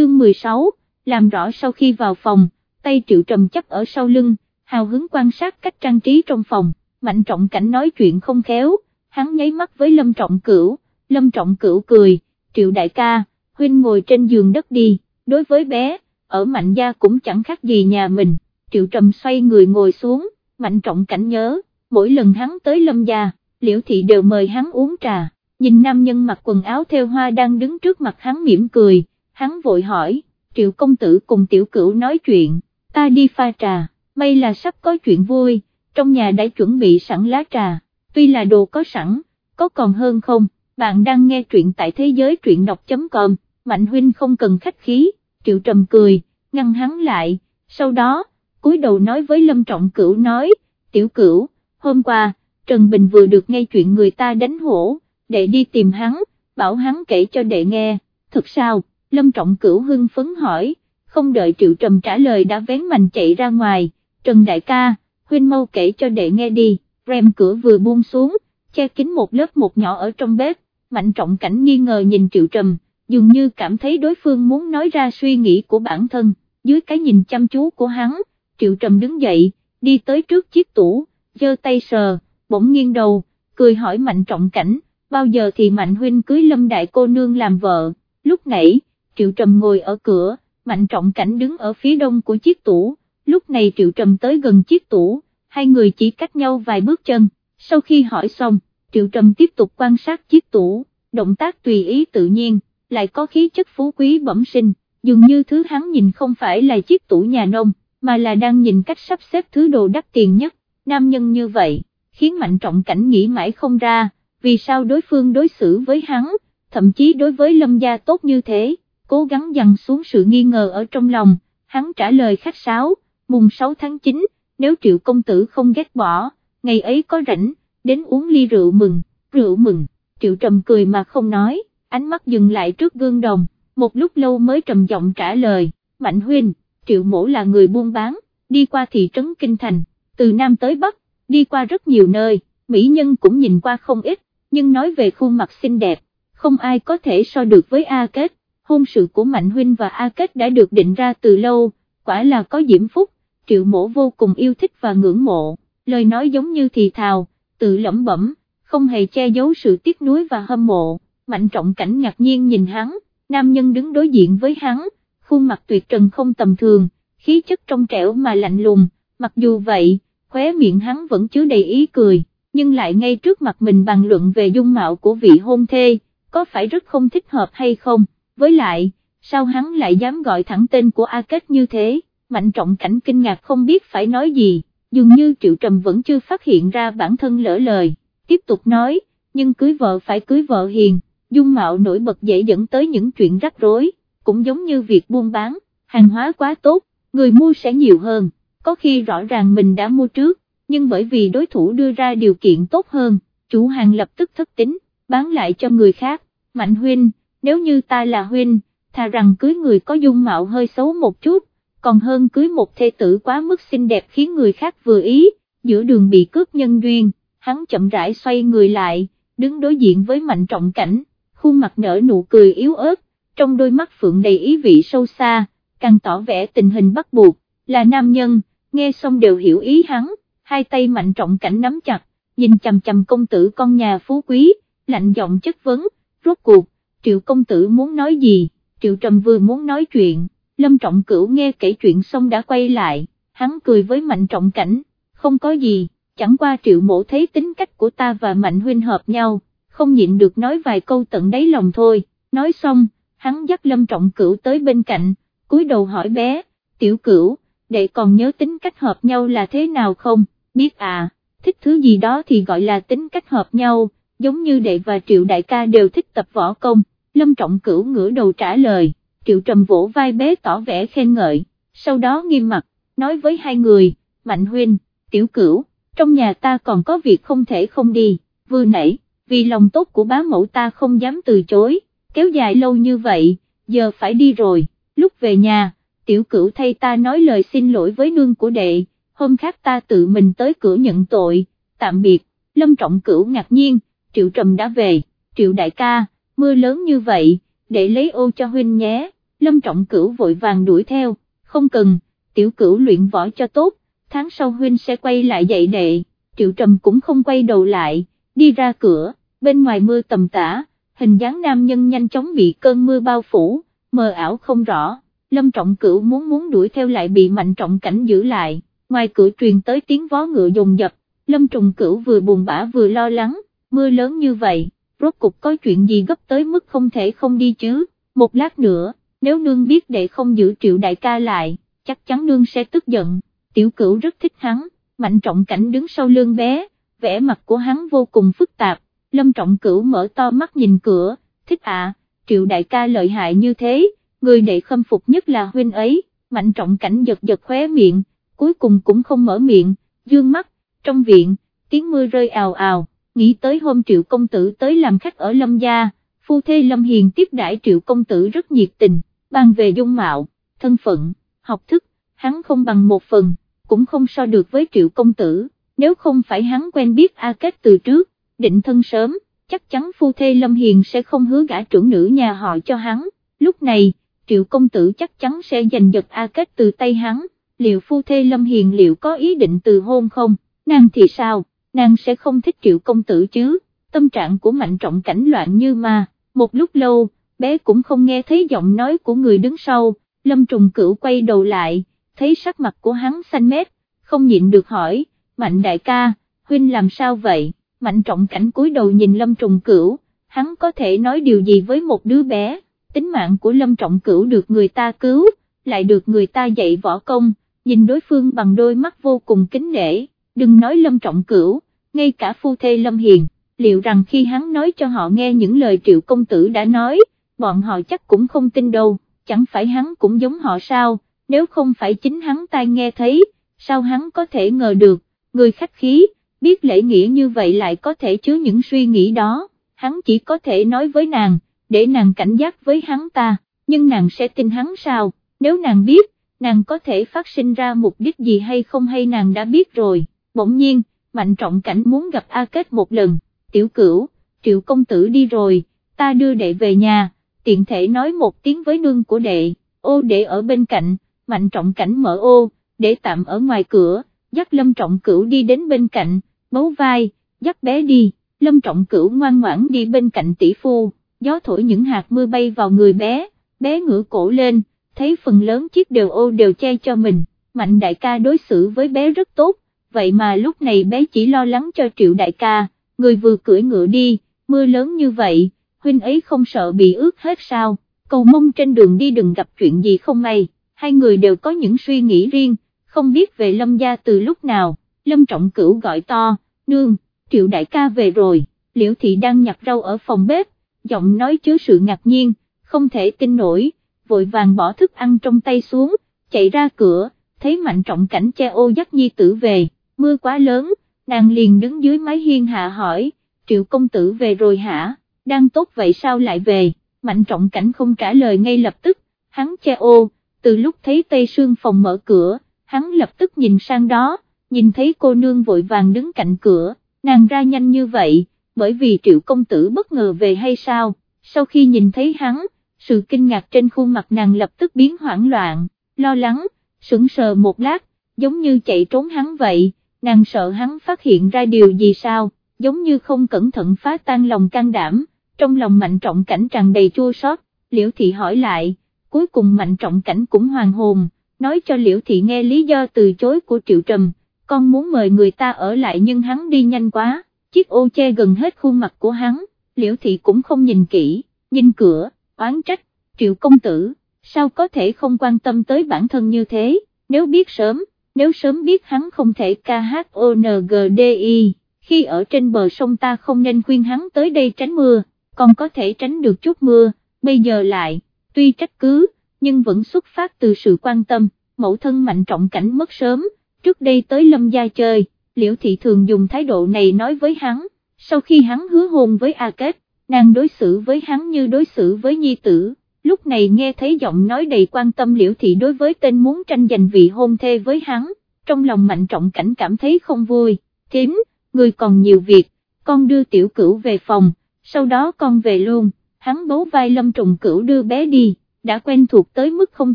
chương 16, làm rõ sau khi vào phòng, tay triệu trầm chấp ở sau lưng, hào hứng quan sát cách trang trí trong phòng, mạnh trọng cảnh nói chuyện không khéo, hắn nháy mắt với lâm trọng cửu, lâm trọng cửu cười, triệu đại ca, huynh ngồi trên giường đất đi, đối với bé, ở mạnh gia cũng chẳng khác gì nhà mình, triệu trầm xoay người ngồi xuống, mạnh trọng cảnh nhớ, mỗi lần hắn tới lâm gia, liễu thị đều mời hắn uống trà, nhìn nam nhân mặc quần áo theo hoa đang đứng trước mặt hắn mỉm cười, hắn vội hỏi, triệu công tử cùng tiểu cửu nói chuyện, ta đi pha trà, may là sắp có chuyện vui, trong nhà đã chuẩn bị sẵn lá trà, tuy là đồ có sẵn, có còn hơn không, bạn đang nghe truyện tại thế giới truyện đọc.com, Mạnh Huynh không cần khách khí, triệu trầm cười, ngăn hắn lại, sau đó, cúi đầu nói với Lâm Trọng Cửu nói, tiểu cửu, hôm qua, Trần Bình vừa được nghe chuyện người ta đánh hổ, đệ đi tìm hắn, bảo hắn kể cho đệ nghe, thật sao, Lâm Trọng Cửu hưng phấn hỏi, không đợi Triệu Trầm trả lời đã vén mành chạy ra ngoài, Trần Đại ca, huynh mau kể cho đệ nghe đi, rèm cửa vừa buông xuống, che kín một lớp một nhỏ ở trong bếp, Mạnh Trọng Cảnh nghi ngờ nhìn Triệu Trầm, dường như cảm thấy đối phương muốn nói ra suy nghĩ của bản thân, dưới cái nhìn chăm chú của hắn, Triệu Trầm đứng dậy, đi tới trước chiếc tủ, giơ tay sờ, bỗng nghiêng đầu, cười hỏi Mạnh Trọng Cảnh, bao giờ thì Mạnh Huynh cưới Lâm Đại Cô Nương làm vợ, lúc nãy, Triệu Trầm ngồi ở cửa, Mạnh Trọng Cảnh đứng ở phía đông của chiếc tủ, lúc này Triệu Trầm tới gần chiếc tủ, hai người chỉ cách nhau vài bước chân, sau khi hỏi xong, Triệu Trầm tiếp tục quan sát chiếc tủ, động tác tùy ý tự nhiên, lại có khí chất phú quý bẩm sinh, dường như thứ hắn nhìn không phải là chiếc tủ nhà nông, mà là đang nhìn cách sắp xếp thứ đồ đắt tiền nhất, nam nhân như vậy, khiến Mạnh Trọng Cảnh nghĩ mãi không ra, vì sao đối phương đối xử với hắn, thậm chí đối với Lâm Gia tốt như thế, cố gắng dằn xuống sự nghi ngờ ở trong lòng, hắn trả lời khách sáo, mùng 6 tháng 9, nếu triệu công tử không ghét bỏ, ngày ấy có rảnh, đến uống ly rượu mừng, rượu mừng, triệu trầm cười mà không nói, ánh mắt dừng lại trước gương đồng, một lúc lâu mới trầm giọng trả lời, Mạnh Huynh, triệu mổ là người buôn bán, đi qua thị trấn Kinh Thành, từ Nam tới Bắc, đi qua rất nhiều nơi, mỹ nhân cũng nhìn qua không ít, nhưng nói về khuôn mặt xinh đẹp, không ai có thể so được với A Kết, hôn sự của Mạnh Huynh và A Kết đã được định ra từ lâu, quả là có diễm phúc, triệu mổ vô cùng yêu thích và ngưỡng mộ, lời nói giống như thì thào, tự lẩm bẩm, không hề che giấu sự tiếc nuối và hâm mộ, Mạnh Trọng Cảnh ngạc nhiên nhìn hắn, nam nhân đứng đối diện với hắn, khuôn mặt tuyệt trần không tầm thường, khí chất trong trẻo mà lạnh lùng, mặc dù vậy, khóe miệng hắn vẫn chứa đầy ý cười, nhưng lại ngay trước mặt mình bàn luận về dung mạo của vị hôn thê, có phải rất không thích hợp hay không, với lại, sao hắn lại dám gọi thẳng tên của A Kết như thế, mạnh trọng cảnh kinh ngạc không biết phải nói gì, dường như Triệu Trầm vẫn chưa phát hiện ra bản thân lỡ lời, tiếp tục nói, nhưng cưới vợ phải cưới vợ hiền, dung mạo nổi bật dễ dẫn tới những chuyện rắc rối, cũng giống như việc buôn bán, hàng hóa quá tốt, người mua sẽ nhiều hơn, có khi rõ ràng mình đã mua trước, nhưng bởi vì đối thủ đưa ra điều kiện tốt hơn, chủ hàng lập tức thất tính, bán lại cho người khác, mạnh huynh, nếu như ta là huynh, thà rằng cưới người có dung mạo hơi xấu một chút, còn hơn cưới một thê tử quá mức xinh đẹp khiến người khác vừa ý, giữa đường bị cướp nhân duyên, hắn chậm rãi xoay người lại, đứng đối diện với mạnh trọng cảnh, khuôn mặt nở nụ cười yếu ớt, trong đôi mắt phượng đầy ý vị sâu xa, càng tỏ vẻ tình hình bắt buộc, là nam nhân, nghe xong đều hiểu ý hắn, hai tay mạnh trọng cảnh nắm chặt, nhìn chầm chầm công tử con nhà phú quý, lạnh giọng chất vấn, rốt cuộc, triệu công tử muốn nói gì, triệu trầm vừa muốn nói chuyện, lâm trọng cửu nghe kể chuyện xong đã quay lại, hắn cười với mạnh trọng cảnh, không có gì, chẳng qua triệu mộ thấy tính cách của ta và mạnh huynh hợp nhau, không nhịn được nói vài câu tận đáy lòng thôi, nói xong, hắn dắt lâm trọng cửu tới bên cạnh, cúi đầu hỏi bé, tiểu cửu, đệ còn nhớ tính cách hợp nhau là thế nào không, biết à, thích thứ gì đó thì gọi là tính cách hợp nhau, giống như đệ và triệu đại ca đều thích tập võ công, lâm trọng cửu ngửa đầu trả lời, triệu trầm vỗ vai bé tỏ vẻ khen ngợi, sau đó nghiêm mặt, nói với hai người, mạnh huynh, tiểu cửu, trong nhà ta còn có việc không thể không đi, vừa nãy, vì lòng tốt của bá mẫu ta không dám từ chối, kéo dài lâu như vậy, giờ phải đi rồi, lúc về nhà, tiểu cửu thay ta nói lời xin lỗi với nương của đệ, hôm khác ta tự mình tới cửa nhận tội, tạm biệt, lâm trọng cửu ngạc nhiên, triệu trầm đã về, triệu đại ca, mưa lớn như vậy, để lấy ô cho huynh nhé, Lâm Trọng Cửu vội vàng đuổi theo, không cần, tiểu cửu luyện võ cho tốt, tháng sau huynh sẽ quay lại dạy đệ, triệu trầm cũng không quay đầu lại, đi ra cửa, bên ngoài mưa tầm tã, hình dáng nam nhân nhanh chóng bị cơn mưa bao phủ, mờ ảo không rõ, lâm trọng cửu muốn muốn đuổi theo lại bị mạnh trọng cảnh giữ lại, ngoài cửa truyền tới tiếng vó ngựa dồn dập, lâm trọng cửu vừa buồn bã vừa lo lắng, mưa lớn như vậy, rốt cục có chuyện gì gấp tới mức không thể không đi chứ, một lát nữa, nếu nương biết đệ không giữ triệu đại ca lại, chắc chắn nương sẽ tức giận, tiểu cửu rất thích hắn, mạnh trọng cảnh đứng sau lưng bé, vẻ mặt của hắn vô cùng phức tạp, lâm trọng cửu mở to mắt nhìn cửa, thích à, triệu đại ca lợi hại như thế, người đệ khâm phục nhất là huynh ấy, mạnh trọng cảnh giật giật khóe miệng, cuối cùng cũng không mở miệng, dương mắt, trong viện, tiếng mưa rơi ào ào, nghĩ tới hôm triệu công tử tới làm khách ở lâm gia, phu thê lâm hiền tiếp đãi triệu công tử rất nhiệt tình, bàn về dung mạo, thân phận, học thức, hắn không bằng một phần, cũng không so được với triệu công tử, nếu không phải hắn quen biết A Kết từ trước, định thân sớm, chắc chắn phu thê Lâm Hiền sẽ không hứa gả trưởng nữ nhà họ cho hắn, lúc này, triệu công tử chắc chắn sẽ giành giật A Kết từ tay hắn, liệu phu thê Lâm Hiền liệu có ý định từ hôn không, nàng thì sao, nàng sẽ không thích triệu công tử chứ, tâm trạng của mạnh trọng cảnh loạn như ma, một lúc lâu, bé cũng không nghe thấy giọng nói của người đứng sau, Lâm Trùng Cửu quay đầu lại, thấy sắc mặt của hắn xanh mét, không nhịn được hỏi, Mạnh đại ca, huynh làm sao vậy, Mạnh trọng cảnh cúi đầu nhìn Lâm Trùng Cửu, hắn có thể nói điều gì với một đứa bé, tính mạng của Lâm Trọng Cửu được người ta cứu, lại được người ta dạy võ công, nhìn đối phương bằng đôi mắt vô cùng kính nể, đừng nói Lâm Trọng Cửu, ngay cả phu thê Lâm Hiền, liệu rằng khi hắn nói cho họ nghe những lời triệu công tử đã nói, bọn họ chắc cũng không tin đâu, chẳng phải hắn cũng giống họ sao, nếu không phải chính hắn tai nghe thấy, sao hắn có thể ngờ được, người khách khí, biết lễ nghĩa như vậy lại có thể chứa những suy nghĩ đó, hắn chỉ có thể nói với nàng, để nàng cảnh giác với hắn ta, nhưng nàng sẽ tin hắn sao, nếu nàng biết, nàng có thể phát sinh ra mục đích gì hay không hay nàng đã biết rồi, bỗng nhiên, mạnh trọng cảnh muốn gặp A Kết một lần, tiểu cửu, triệu công tử đi rồi, ta đưa đệ về nhà, tiện thể nói một tiếng với nương của đệ, ô đệ ở bên cạnh, mạnh trọng cảnh mở ô, để tạm ở ngoài cửa, dắt lâm trọng cửu đi đến bên cạnh, bấu vai, dắt bé đi, lâm trọng cửu ngoan ngoãn đi bên cạnh tỷ phu, gió thổi những hạt mưa bay vào người bé, bé ngửa cổ lên, thấy phần lớn chiếc đều ô đều che cho mình, mạnh đại ca đối xử với bé rất tốt, vậy mà lúc này bé chỉ lo lắng cho triệu đại ca, người vừa cưỡi ngựa đi, mưa lớn như vậy, huynh ấy không sợ bị ướt hết sao, cầu mong trên đường đi đừng gặp chuyện gì không may, hai người đều có những suy nghĩ riêng, không biết về lâm gia từ lúc nào, lâm trọng cửu gọi to, nương, triệu đại ca về rồi, liễu thị đang nhặt rau ở phòng bếp, giọng nói chứa sự ngạc nhiên, không thể tin nổi, vội vàng bỏ thức ăn trong tay xuống, chạy ra cửa, thấy mạnh trọng cảnh che ô dắt nhi tử về, mưa quá lớn, nàng liền đứng dưới mái hiên hạ hỏi, triệu công tử về rồi hả, đang tốt vậy sao lại về, mạnh trọng cảnh không trả lời ngay lập tức, hắn che ô, từ lúc thấy tây sương phòng mở cửa, hắn lập tức nhìn sang đó, nhìn thấy cô nương vội vàng đứng cạnh cửa, nàng ra nhanh như vậy, bởi vì triệu công tử bất ngờ về hay sao, sau khi nhìn thấy hắn, sự kinh ngạc trên khuôn mặt nàng lập tức biến hoảng loạn, lo lắng, sững sờ một lát, giống như chạy trốn hắn vậy, nàng sợ hắn phát hiện ra điều gì sao, giống như không cẩn thận phá tan lòng can đảm, trong lòng mạnh trọng cảnh tràn đầy chua xót. liễu thị hỏi lại, cuối cùng mạnh trọng cảnh cũng hoàng hồn, nói cho liễu thị nghe lý do từ chối của triệu trầm, con muốn mời người ta ở lại nhưng hắn đi nhanh quá, chiếc ô che gần hết khuôn mặt của hắn, liễu thị cũng không nhìn kỹ, nhìn cửa, oán trách, triệu công tử, sao có thể không quan tâm tới bản thân như thế, nếu biết sớm, nếu sớm biết hắn không thể KHONGDI, khi ở trên bờ sông ta không nên khuyên hắn tới đây tránh mưa, còn có thể tránh được chút mưa, bây giờ lại, tuy trách cứ, nhưng vẫn xuất phát từ sự quan tâm, mẫu thân mạnh trọng cảnh mất sớm, trước đây tới lâm gia chơi, liễu thị thường dùng thái độ này nói với hắn, sau khi hắn hứa hôn với A Kết, nàng đối xử với hắn như đối xử với nhi tử, lúc này nghe thấy giọng nói đầy quan tâm liễu thị đối với tên muốn tranh giành vị hôn thê với hắn, trong lòng mạnh trọng cảnh cảm thấy không vui, thím, người còn nhiều việc, con đưa tiểu cửu về phòng, sau đó con về luôn, hắn bấu vai lâm trùng cửu đưa bé đi, đã quen thuộc tới mức không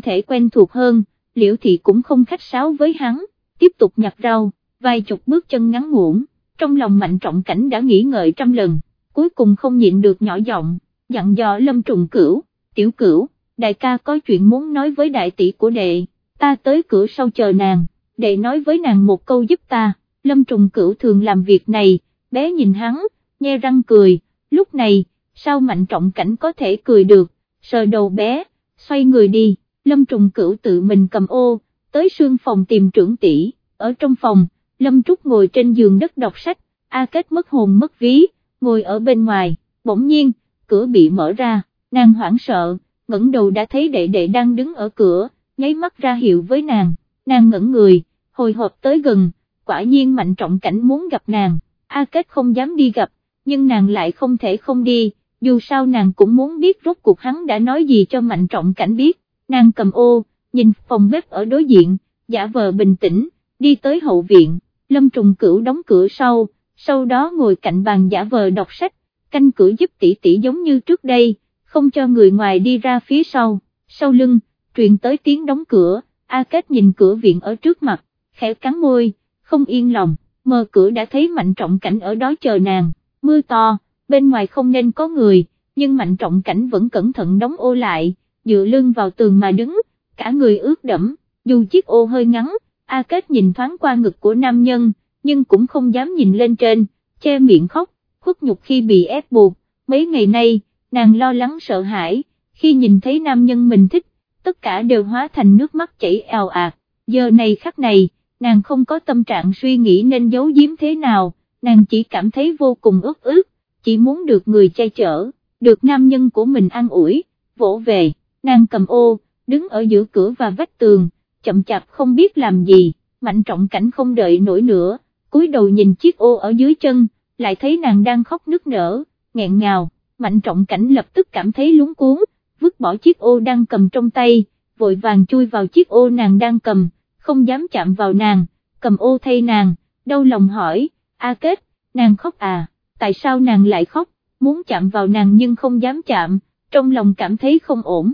thể quen thuộc hơn, liễu thị cũng không khách sáo với hắn, tiếp tục nhặt rau, vài chục bước chân ngắn ngủn, trong lòng mạnh trọng cảnh đã nghĩ ngợi trăm lần, cuối cùng không nhịn được nhỏ giọng, dặn dò lâm trùng cửu, tiểu cửu, đại ca có chuyện muốn nói với đại tỷ của đệ, ta tới cửa sau chờ nàng, đệ nói với nàng một câu giúp ta, lâm trùng cửu thường làm việc này, bé nhìn hắn, nhe răng cười, lúc này, sao mạnh trọng cảnh có thể cười được, sờ đầu bé, xoay người đi, lâm trùng cửu tự mình cầm ô, tới sương phòng tìm trưởng tỷ, ở trong phòng, lâm trúc ngồi trên giường đất đọc sách, A Kết mất hồn mất ví, ngồi ở bên ngoài, bỗng nhiên, cửa bị mở ra, nàng hoảng sợ, ngẩng đầu đã thấy đệ đệ đang đứng ở cửa, nháy mắt ra hiệu với nàng, nàng ngẩn người, hồi hộp tới gần, quả nhiên mạnh trọng cảnh muốn gặp nàng, A Kết không dám đi gặp, nhưng nàng lại không thể không đi, dù sao nàng cũng muốn biết rốt cuộc hắn đã nói gì cho mạnh trọng cảnh biết, nàng cầm ô, nhìn phòng bếp ở đối diện, giả vờ bình tĩnh, đi tới hậu viện, lâm trùng cửu đóng cửa sau, sau đó ngồi cạnh bàn giả vờ đọc sách, canh cửa giúp tỷ tỷ giống như trước đây, không cho người ngoài đi ra phía sau, sau lưng, truyền tới tiếng đóng cửa, A Kết nhìn cửa viện ở trước mặt, khẽ cắn môi, không yên lòng, mở cửa đã thấy mạnh trọng cảnh ở đó chờ nàng, mưa to, bên ngoài không nên có người, nhưng mạnh trọng cảnh vẫn cẩn thận đóng ô lại, dựa lưng vào tường mà đứng, cả người ướt đẫm, dù chiếc ô hơi ngắn, A Kết nhìn thoáng qua ngực của nam nhân, nhưng cũng không dám nhìn lên trên, che miệng khóc, khuất nhục khi bị ép buộc, mấy ngày nay, nàng lo lắng sợ hãi, khi nhìn thấy nam nhân mình thích, tất cả đều hóa thành nước mắt chảy ào ạt, giờ này khắc này, nàng không có tâm trạng suy nghĩ nên giấu giếm thế nào, nàng chỉ cảm thấy vô cùng ức ức, chỉ muốn được người che chở, được nam nhân của mình an ủi, vỗ về, nàng cầm ô, đứng ở giữa cửa và vách tường, chậm chạp không biết làm gì, mạnh trọng cảnh không đợi nổi nữa, cúi đầu nhìn chiếc ô ở dưới chân, lại thấy nàng đang khóc nức nở, nghẹn ngào, mạnh trọng cảnh lập tức cảm thấy lúng cuốn, vứt bỏ chiếc ô đang cầm trong tay, vội vàng chui vào chiếc ô nàng đang cầm, không dám chạm vào nàng, cầm ô thay nàng, đau lòng hỏi, A Kết, nàng khóc à, tại sao nàng lại khóc, muốn chạm vào nàng nhưng không dám chạm, trong lòng cảm thấy không ổn.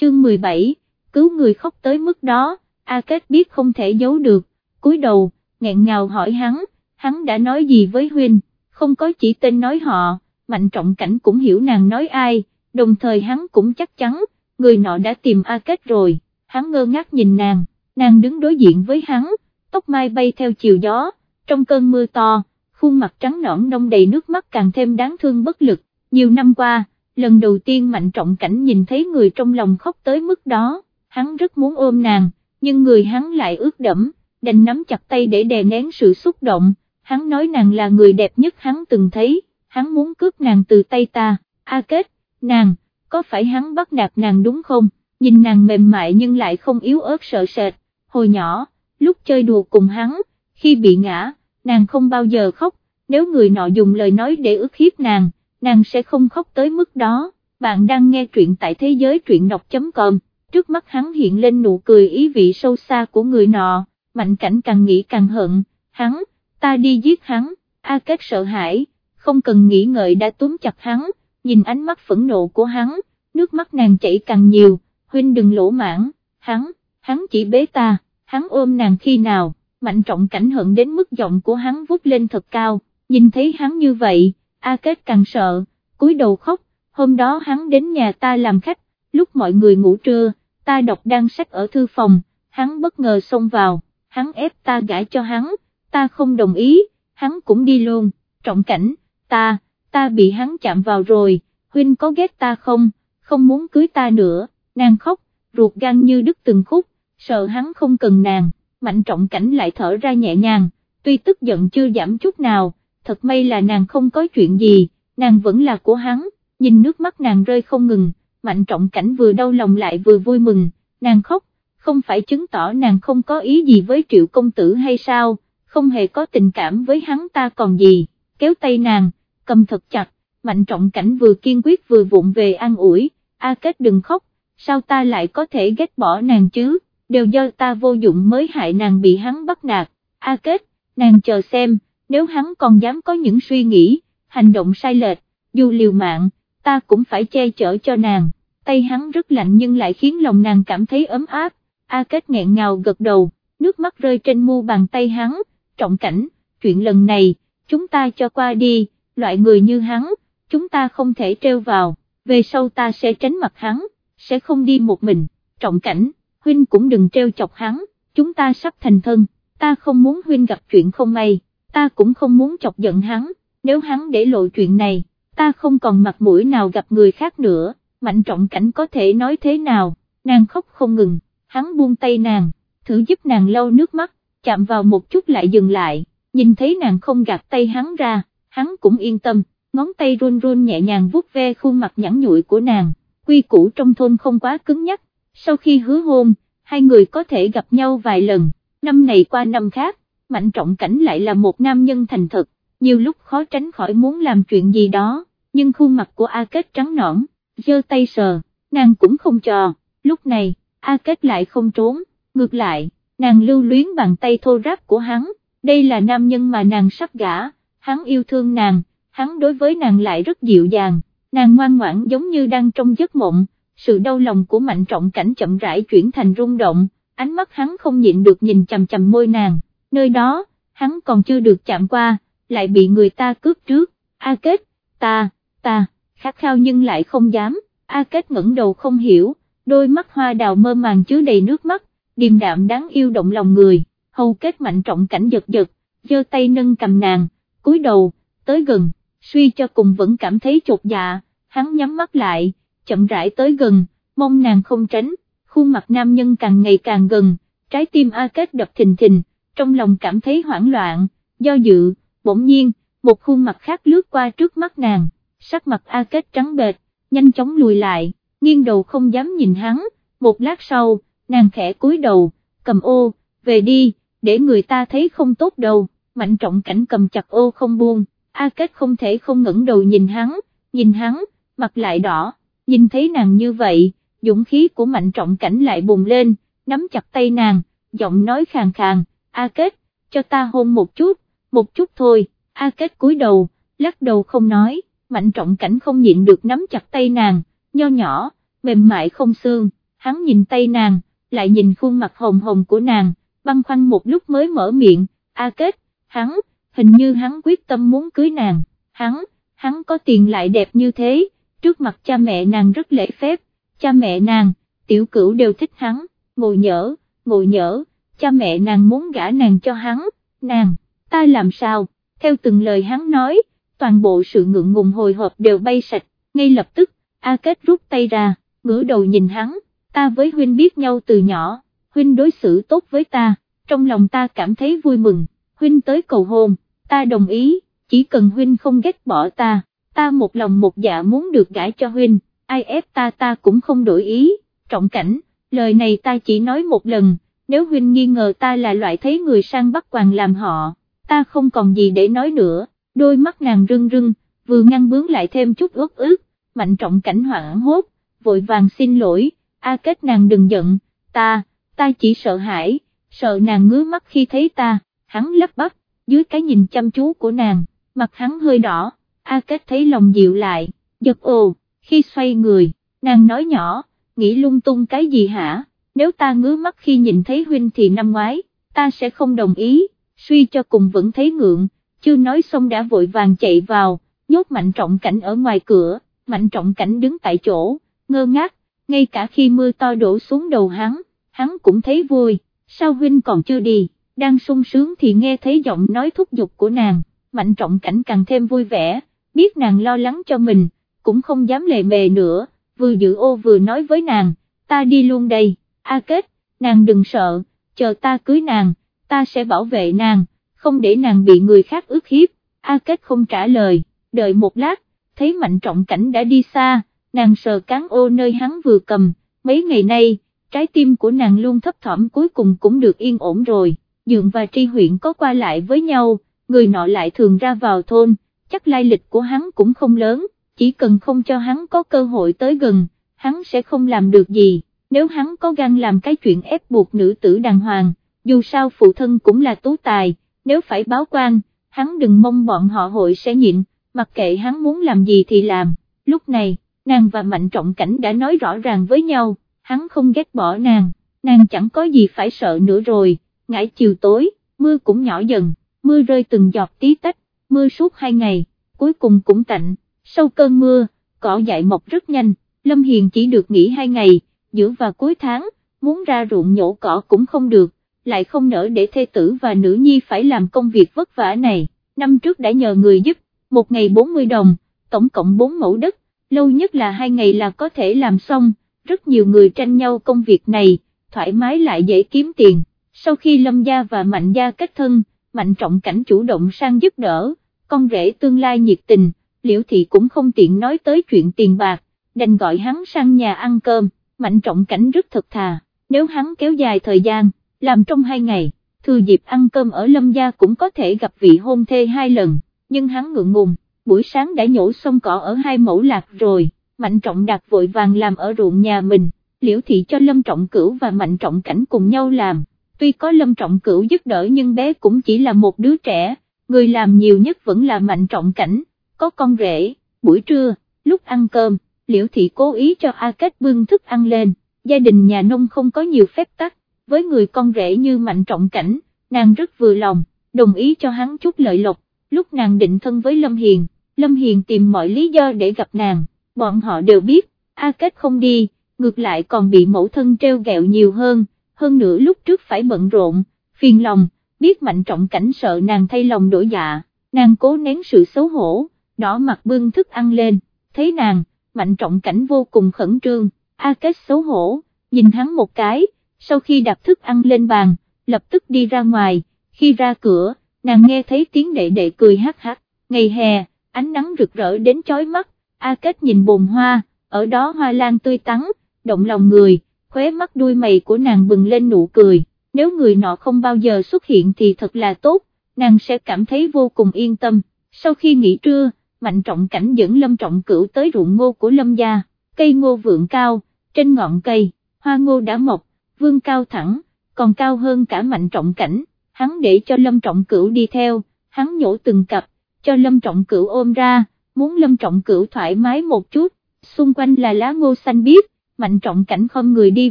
Chương 17, cứu người khóc tới mức đó, A Kết biết không thể giấu được, cúi đầu, nghẹn ngào hỏi hắn, hắn đã nói gì với huynh, không có chỉ tên nói họ, mạnh trọng cảnh cũng hiểu nàng nói ai, đồng thời hắn cũng chắc chắn, người nọ đã tìm A Kết rồi, hắn ngơ ngác nhìn nàng, nàng đứng đối diện với hắn, tóc mai bay theo chiều gió, trong cơn mưa to, khuôn mặt trắng nõn đông đầy nước mắt càng thêm đáng thương bất lực, nhiều năm qua, lần đầu tiên mạnh trọng cảnh nhìn thấy người trong lòng khóc tới mức đó, hắn rất muốn ôm nàng, nhưng người hắn lại ướt đẫm, đành nắm chặt tay để đè nén sự xúc động, hắn nói nàng là người đẹp nhất hắn từng thấy, hắn muốn cướp nàng từ tay ta, A Kết, nàng, có phải hắn bắt nạt nàng đúng không, nhìn nàng mềm mại nhưng lại không yếu ớt sợ sệt, hồi nhỏ, lúc chơi đùa cùng hắn, khi bị ngã, nàng không bao giờ khóc, nếu người nọ dùng lời nói để ức hiếp nàng, nàng sẽ không khóc tới mức đó, bạn đang nghe truyện tại thế giới truyện đọc.com, trước mắt hắn hiện lên nụ cười ý vị sâu xa của người nọ, mạnh cảnh càng nghĩ càng hận, hắn, ta đi giết hắn, A Kết sợ hãi, không cần nghĩ ngợi đã túm chặt hắn, nhìn ánh mắt phẫn nộ của hắn, nước mắt nàng chảy càng nhiều, huynh đừng lỗ mãn, hắn, hắn chỉ bế ta, hắn ôm nàng khi nào, mạnh trọng cảnh hận đến mức giọng của hắn vút lên thật cao, nhìn thấy hắn như vậy, A Kết càng sợ, cúi đầu khóc, hôm đó hắn đến nhà ta làm khách, lúc mọi người ngủ trưa, ta đọc đang sách ở thư phòng, hắn bất ngờ xông vào, hắn ép ta gãi cho hắn, ta không đồng ý, hắn cũng đi luôn, trọng cảnh, ta, ta bị hắn chạm vào rồi, huynh có ghét ta không, không muốn cưới ta nữa, nàng khóc, ruột gan như đứt từng khúc, sợ hắn không cần nàng, mạnh trọng cảnh lại thở ra nhẹ nhàng, tuy tức giận chưa giảm chút nào, thật may là nàng không có chuyện gì, nàng vẫn là của hắn, nhìn nước mắt nàng rơi không ngừng, mạnh trọng cảnh vừa đau lòng lại vừa vui mừng, nàng khóc, không phải chứng tỏ nàng không có ý gì với triệu công tử hay sao, không hề có tình cảm với hắn ta còn gì, kéo tay nàng, cầm thật chặt, mạnh trọng cảnh vừa kiên quyết vừa vụng về an ủi, A Kết đừng khóc, sao ta lại có thể ghét bỏ nàng chứ, đều do ta vô dụng mới hại nàng bị hắn bắt nạt, A Kết, nàng chờ xem, nếu hắn còn dám có những suy nghĩ, hành động sai lệch, dù liều mạng, ta cũng phải che chở cho nàng, tay hắn rất lạnh nhưng lại khiến lòng nàng cảm thấy ấm áp, A Kết nghẹn ngào gật đầu, nước mắt rơi trên mu bàn tay hắn, trọng cảnh, chuyện lần này, chúng ta cho qua đi, loại người như hắn, chúng ta không thể treo vào, về sau ta sẽ tránh mặt hắn, sẽ không đi một mình, trọng cảnh, huynh cũng đừng treo chọc hắn, chúng ta sắp thành thân, ta không muốn huynh gặp chuyện không may, ta cũng không muốn chọc giận hắn, nếu hắn để lộ chuyện này, ta không còn mặt mũi nào gặp người khác nữa, mạnh trọng cảnh có thể nói thế nào, nàng khóc không ngừng, hắn buông tay nàng, thử giúp nàng lau nước mắt, chạm vào một chút lại dừng lại, nhìn thấy nàng không gạt tay hắn ra, hắn cũng yên tâm, ngón tay run run nhẹ nhàng vuốt ve khuôn mặt nhẵn nhụi của nàng, quy củ trong thôn không quá cứng nhắc, sau khi hứa hôn, hai người có thể gặp nhau vài lần, năm này qua năm khác, mạnh trọng cảnh lại là một nam nhân thành thực, nhiều lúc khó tránh khỏi muốn làm chuyện gì đó, nhưng khuôn mặt của A Kết trắng nõn, giơ tay sờ, nàng cũng không trò, lúc này, A Kết lại không trốn, ngược lại, nàng lưu luyến bàn tay thô ráp của hắn, đây là nam nhân mà nàng sắp gả, hắn yêu thương nàng, hắn đối với nàng lại rất dịu dàng, nàng ngoan ngoãn giống như đang trong giấc mộng, sự đau lòng của mạnh trọng cảnh chậm rãi chuyển thành rung động, ánh mắt hắn không nhịn được nhìn chầm chầm môi nàng, nơi đó, hắn còn chưa được chạm qua, lại bị người ta cướp trước, A Kết, ta, ta, khát khao nhưng lại không dám, A Kết ngẩng đầu không hiểu, đôi mắt hoa đào mơ màng chứa đầy nước mắt, điềm đạm đáng yêu động lòng người, hầu kết mạnh trọng cảnh giật giật, giơ tay nâng cầm nàng, cúi đầu, tới gần, suy cho cùng vẫn cảm thấy chột dạ, hắn nhắm mắt lại, chậm rãi tới gần, mong nàng không tránh, khuôn mặt nam nhân càng ngày càng gần, trái tim A Kết đập thình thình, trong lòng cảm thấy hoảng loạn, do dự, bỗng nhiên, một khuôn mặt khác lướt qua trước mắt nàng, sắc mặt A Kết trắng bệch, nhanh chóng lùi lại, nghiêng đầu không dám nhìn hắn, một lát sau, nàng khẽ cúi đầu, cầm ô, về đi, để người ta thấy không tốt đâu, mạnh trọng cảnh cầm chặt ô không buông, A Kết không thể không ngẩng đầu nhìn hắn, nhìn hắn, mặt lại đỏ, nhìn thấy nàng như vậy, dũng khí của mạnh trọng cảnh lại bùng lên, nắm chặt tay nàng, giọng nói khàn khàn, A Kết, cho ta hôn một chút, một chút thôi, A Kết cúi đầu, lắc đầu không nói, mạnh trọng cảnh không nhịn được nắm chặt tay nàng, nho nhỏ, mềm mại không xương, hắn nhìn tay nàng, lại nhìn khuôn mặt hồng hồng của nàng, băn khoăn một lúc mới mở miệng, A Kết, hắn, hình như hắn quyết tâm muốn cưới nàng, hắn, hắn có tiền lại đẹp như thế, trước mặt cha mẹ nàng rất lễ phép, cha mẹ nàng, tiểu cửu đều thích hắn, ngồi nhỡ, ngồi nhỡ, cha mẹ nàng muốn gả nàng cho hắn, nàng, ta làm sao, theo từng lời hắn nói, toàn bộ sự ngượng ngùng hồi hộp đều bay sạch, ngay lập tức, A Kết rút tay ra, ngửa đầu nhìn hắn, ta với huynh biết nhau từ nhỏ, huynh đối xử tốt với ta, trong lòng ta cảm thấy vui mừng, huynh tới cầu hôn, ta đồng ý, chỉ cần huynh không ghét bỏ ta, ta một lòng một dạ muốn được gãi cho huynh, ai ép ta ta cũng không đổi ý, trọng cảnh, lời này ta chỉ nói một lần, nếu huynh nghi ngờ ta là loại thấy người sang bắt quàng làm họ, ta không còn gì để nói nữa, đôi mắt nàng rưng rưng, vừa ngăn bướng lại thêm chút ướt ướt, mạnh trọng cảnh hoảng hốt, vội vàng xin lỗi, a kết nàng đừng giận, ta, ta chỉ sợ hãi, sợ nàng ngứa mắt khi thấy ta, hắn lắp bắp, dưới cái nhìn chăm chú của nàng, mặt hắn hơi đỏ, a kết thấy lòng dịu lại, giật ồ, khi xoay người, nàng nói nhỏ, nghĩ lung tung cái gì hả, nếu ta ngứa mắt khi nhìn thấy huynh thì năm ngoái, ta sẽ không đồng ý, suy cho cùng vẫn thấy ngượng, chưa nói xong đã vội vàng chạy vào, nhốt mạnh trọng cảnh ở ngoài cửa, mạnh trọng cảnh đứng tại chỗ, ngơ ngác, ngay cả khi mưa to đổ xuống đầu hắn, hắn cũng thấy vui, sao huynh còn chưa đi, đang sung sướng thì nghe thấy giọng nói thúc giục của nàng, mạnh trọng cảnh càng thêm vui vẻ, biết nàng lo lắng cho mình, cũng không dám lề mề nữa, vừa giữ ô vừa nói với nàng, ta đi luôn đây, A Kết, nàng đừng sợ, chờ ta cưới nàng, ta sẽ bảo vệ nàng, không để nàng bị người khác ước hiếp, A Kết không trả lời, đợi một lát, thấy mạnh trọng cảnh đã đi xa, nàng sờ cán ô nơi hắn vừa cầm, mấy ngày nay, trái tim của nàng luôn thấp thỏm cuối cùng cũng được yên ổn rồi, dượng và tri huyện có qua lại với nhau, người nọ lại thường ra vào thôn, chắc lai lịch của hắn cũng không lớn, chỉ cần không cho hắn có cơ hội tới gần, hắn sẽ không làm được gì, nếu hắn có gan làm cái chuyện ép buộc nữ tử đàng hoàng, dù sao phụ thân cũng là tú tài, nếu phải báo quan, hắn đừng mong bọn họ hội sẽ nhịn, mặc kệ hắn muốn làm gì thì làm, lúc này, nàng và Mạnh Trọng Cảnh đã nói rõ ràng với nhau, hắn không ghét bỏ nàng, nàng chẳng có gì phải sợ nữa rồi, ngải chiều tối, mưa cũng nhỏ dần, mưa rơi từng giọt tí tách, mưa suốt hai ngày, cuối cùng cũng tạnh, sau cơn mưa, cỏ dại mọc rất nhanh, Lâm Hiền chỉ được nghỉ hai ngày, giữa và cuối tháng, muốn ra ruộng nhổ cỏ cũng không được, lại không nỡ để thê tử và nữ nhi phải làm công việc vất vả này, năm trước đã nhờ người giúp, một ngày 40 đồng, tổng cộng 4 mẫu đất, lâu nhất là hai ngày là có thể làm xong, rất nhiều người tranh nhau công việc này, thoải mái lại dễ kiếm tiền, sau khi Lâm Gia và Mạnh Gia kết thân, Mạnh Trọng Cảnh chủ động sang giúp đỡ, con rể tương lai nhiệt tình, Liễu Thị cũng không tiện nói tới chuyện tiền bạc, đành gọi hắn sang nhà ăn cơm, Mạnh Trọng Cảnh rất thật thà, nếu hắn kéo dài thời gian, làm trong hai ngày, thừa dịp ăn cơm ở Lâm Gia cũng có thể gặp vị hôn thê hai lần, nhưng hắn ngượng ngùng, buổi sáng đã nhổ xong cỏ ở hai mẫu lạc rồi, Mạnh Trọng Đạt vội vàng làm ở ruộng nhà mình, Liễu Thị cho Lâm Trọng Cửu và Mạnh Trọng Cảnh cùng nhau làm, tuy có Lâm Trọng Cửu giúp đỡ nhưng bé cũng chỉ là một đứa trẻ, người làm nhiều nhất vẫn là Mạnh Trọng Cảnh, có con rể, buổi trưa, lúc ăn cơm, Liễu Thị cố ý cho A Kết bưng thức ăn lên, gia đình nhà nông không có nhiều phép tắc, với người con rể như Mạnh Trọng Cảnh, nàng rất vừa lòng, đồng ý cho hắn chút lợi lộc, lúc nàng định thân với Lâm Hiền, Lâm Hiền tìm mọi lý do để gặp nàng, bọn họ đều biết, A Kết không đi, ngược lại còn bị mẫu thân treo gẹo nhiều hơn, hơn nữa lúc trước phải bận rộn, phiền lòng, biết Mạnh Trọng Cảnh sợ nàng thay lòng đổi dạ, nàng cố nén sự xấu hổ, đỏ mặt bưng thức ăn lên, thấy nàng, Mạnh Trọng Cảnh vô cùng khẩn trương, A Kết xấu hổ, nhìn hắn một cái, sau khi đặt thức ăn lên bàn, lập tức đi ra ngoài, khi ra cửa, nàng nghe thấy tiếng đệ đệ cười hát hát, ngày hè, ánh nắng rực rỡ đến chói mắt, A Kết nhìn bồn hoa, ở đó hoa lan tươi tắn, động lòng người, khóe mắt đuôi mày của nàng bừng lên nụ cười, nếu người nọ không bao giờ xuất hiện thì thật là tốt, nàng sẽ cảm thấy vô cùng yên tâm, sau khi nghỉ trưa, Mạnh Trọng Cảnh dẫn Lâm Trọng Cửu tới ruộng ngô của Lâm gia, cây ngô vượng cao, trên ngọn cây, hoa ngô đã mọc, vương cao thẳng, còn cao hơn cả Mạnh Trọng Cảnh, hắn để cho Lâm Trọng Cửu đi theo, hắn nhổ từng cặp, cho Lâm Trọng Cửu ôm ra, muốn Lâm Trọng Cửu thoải mái một chút, xung quanh là lá ngô xanh biếc, Mạnh Trọng Cảnh không người đi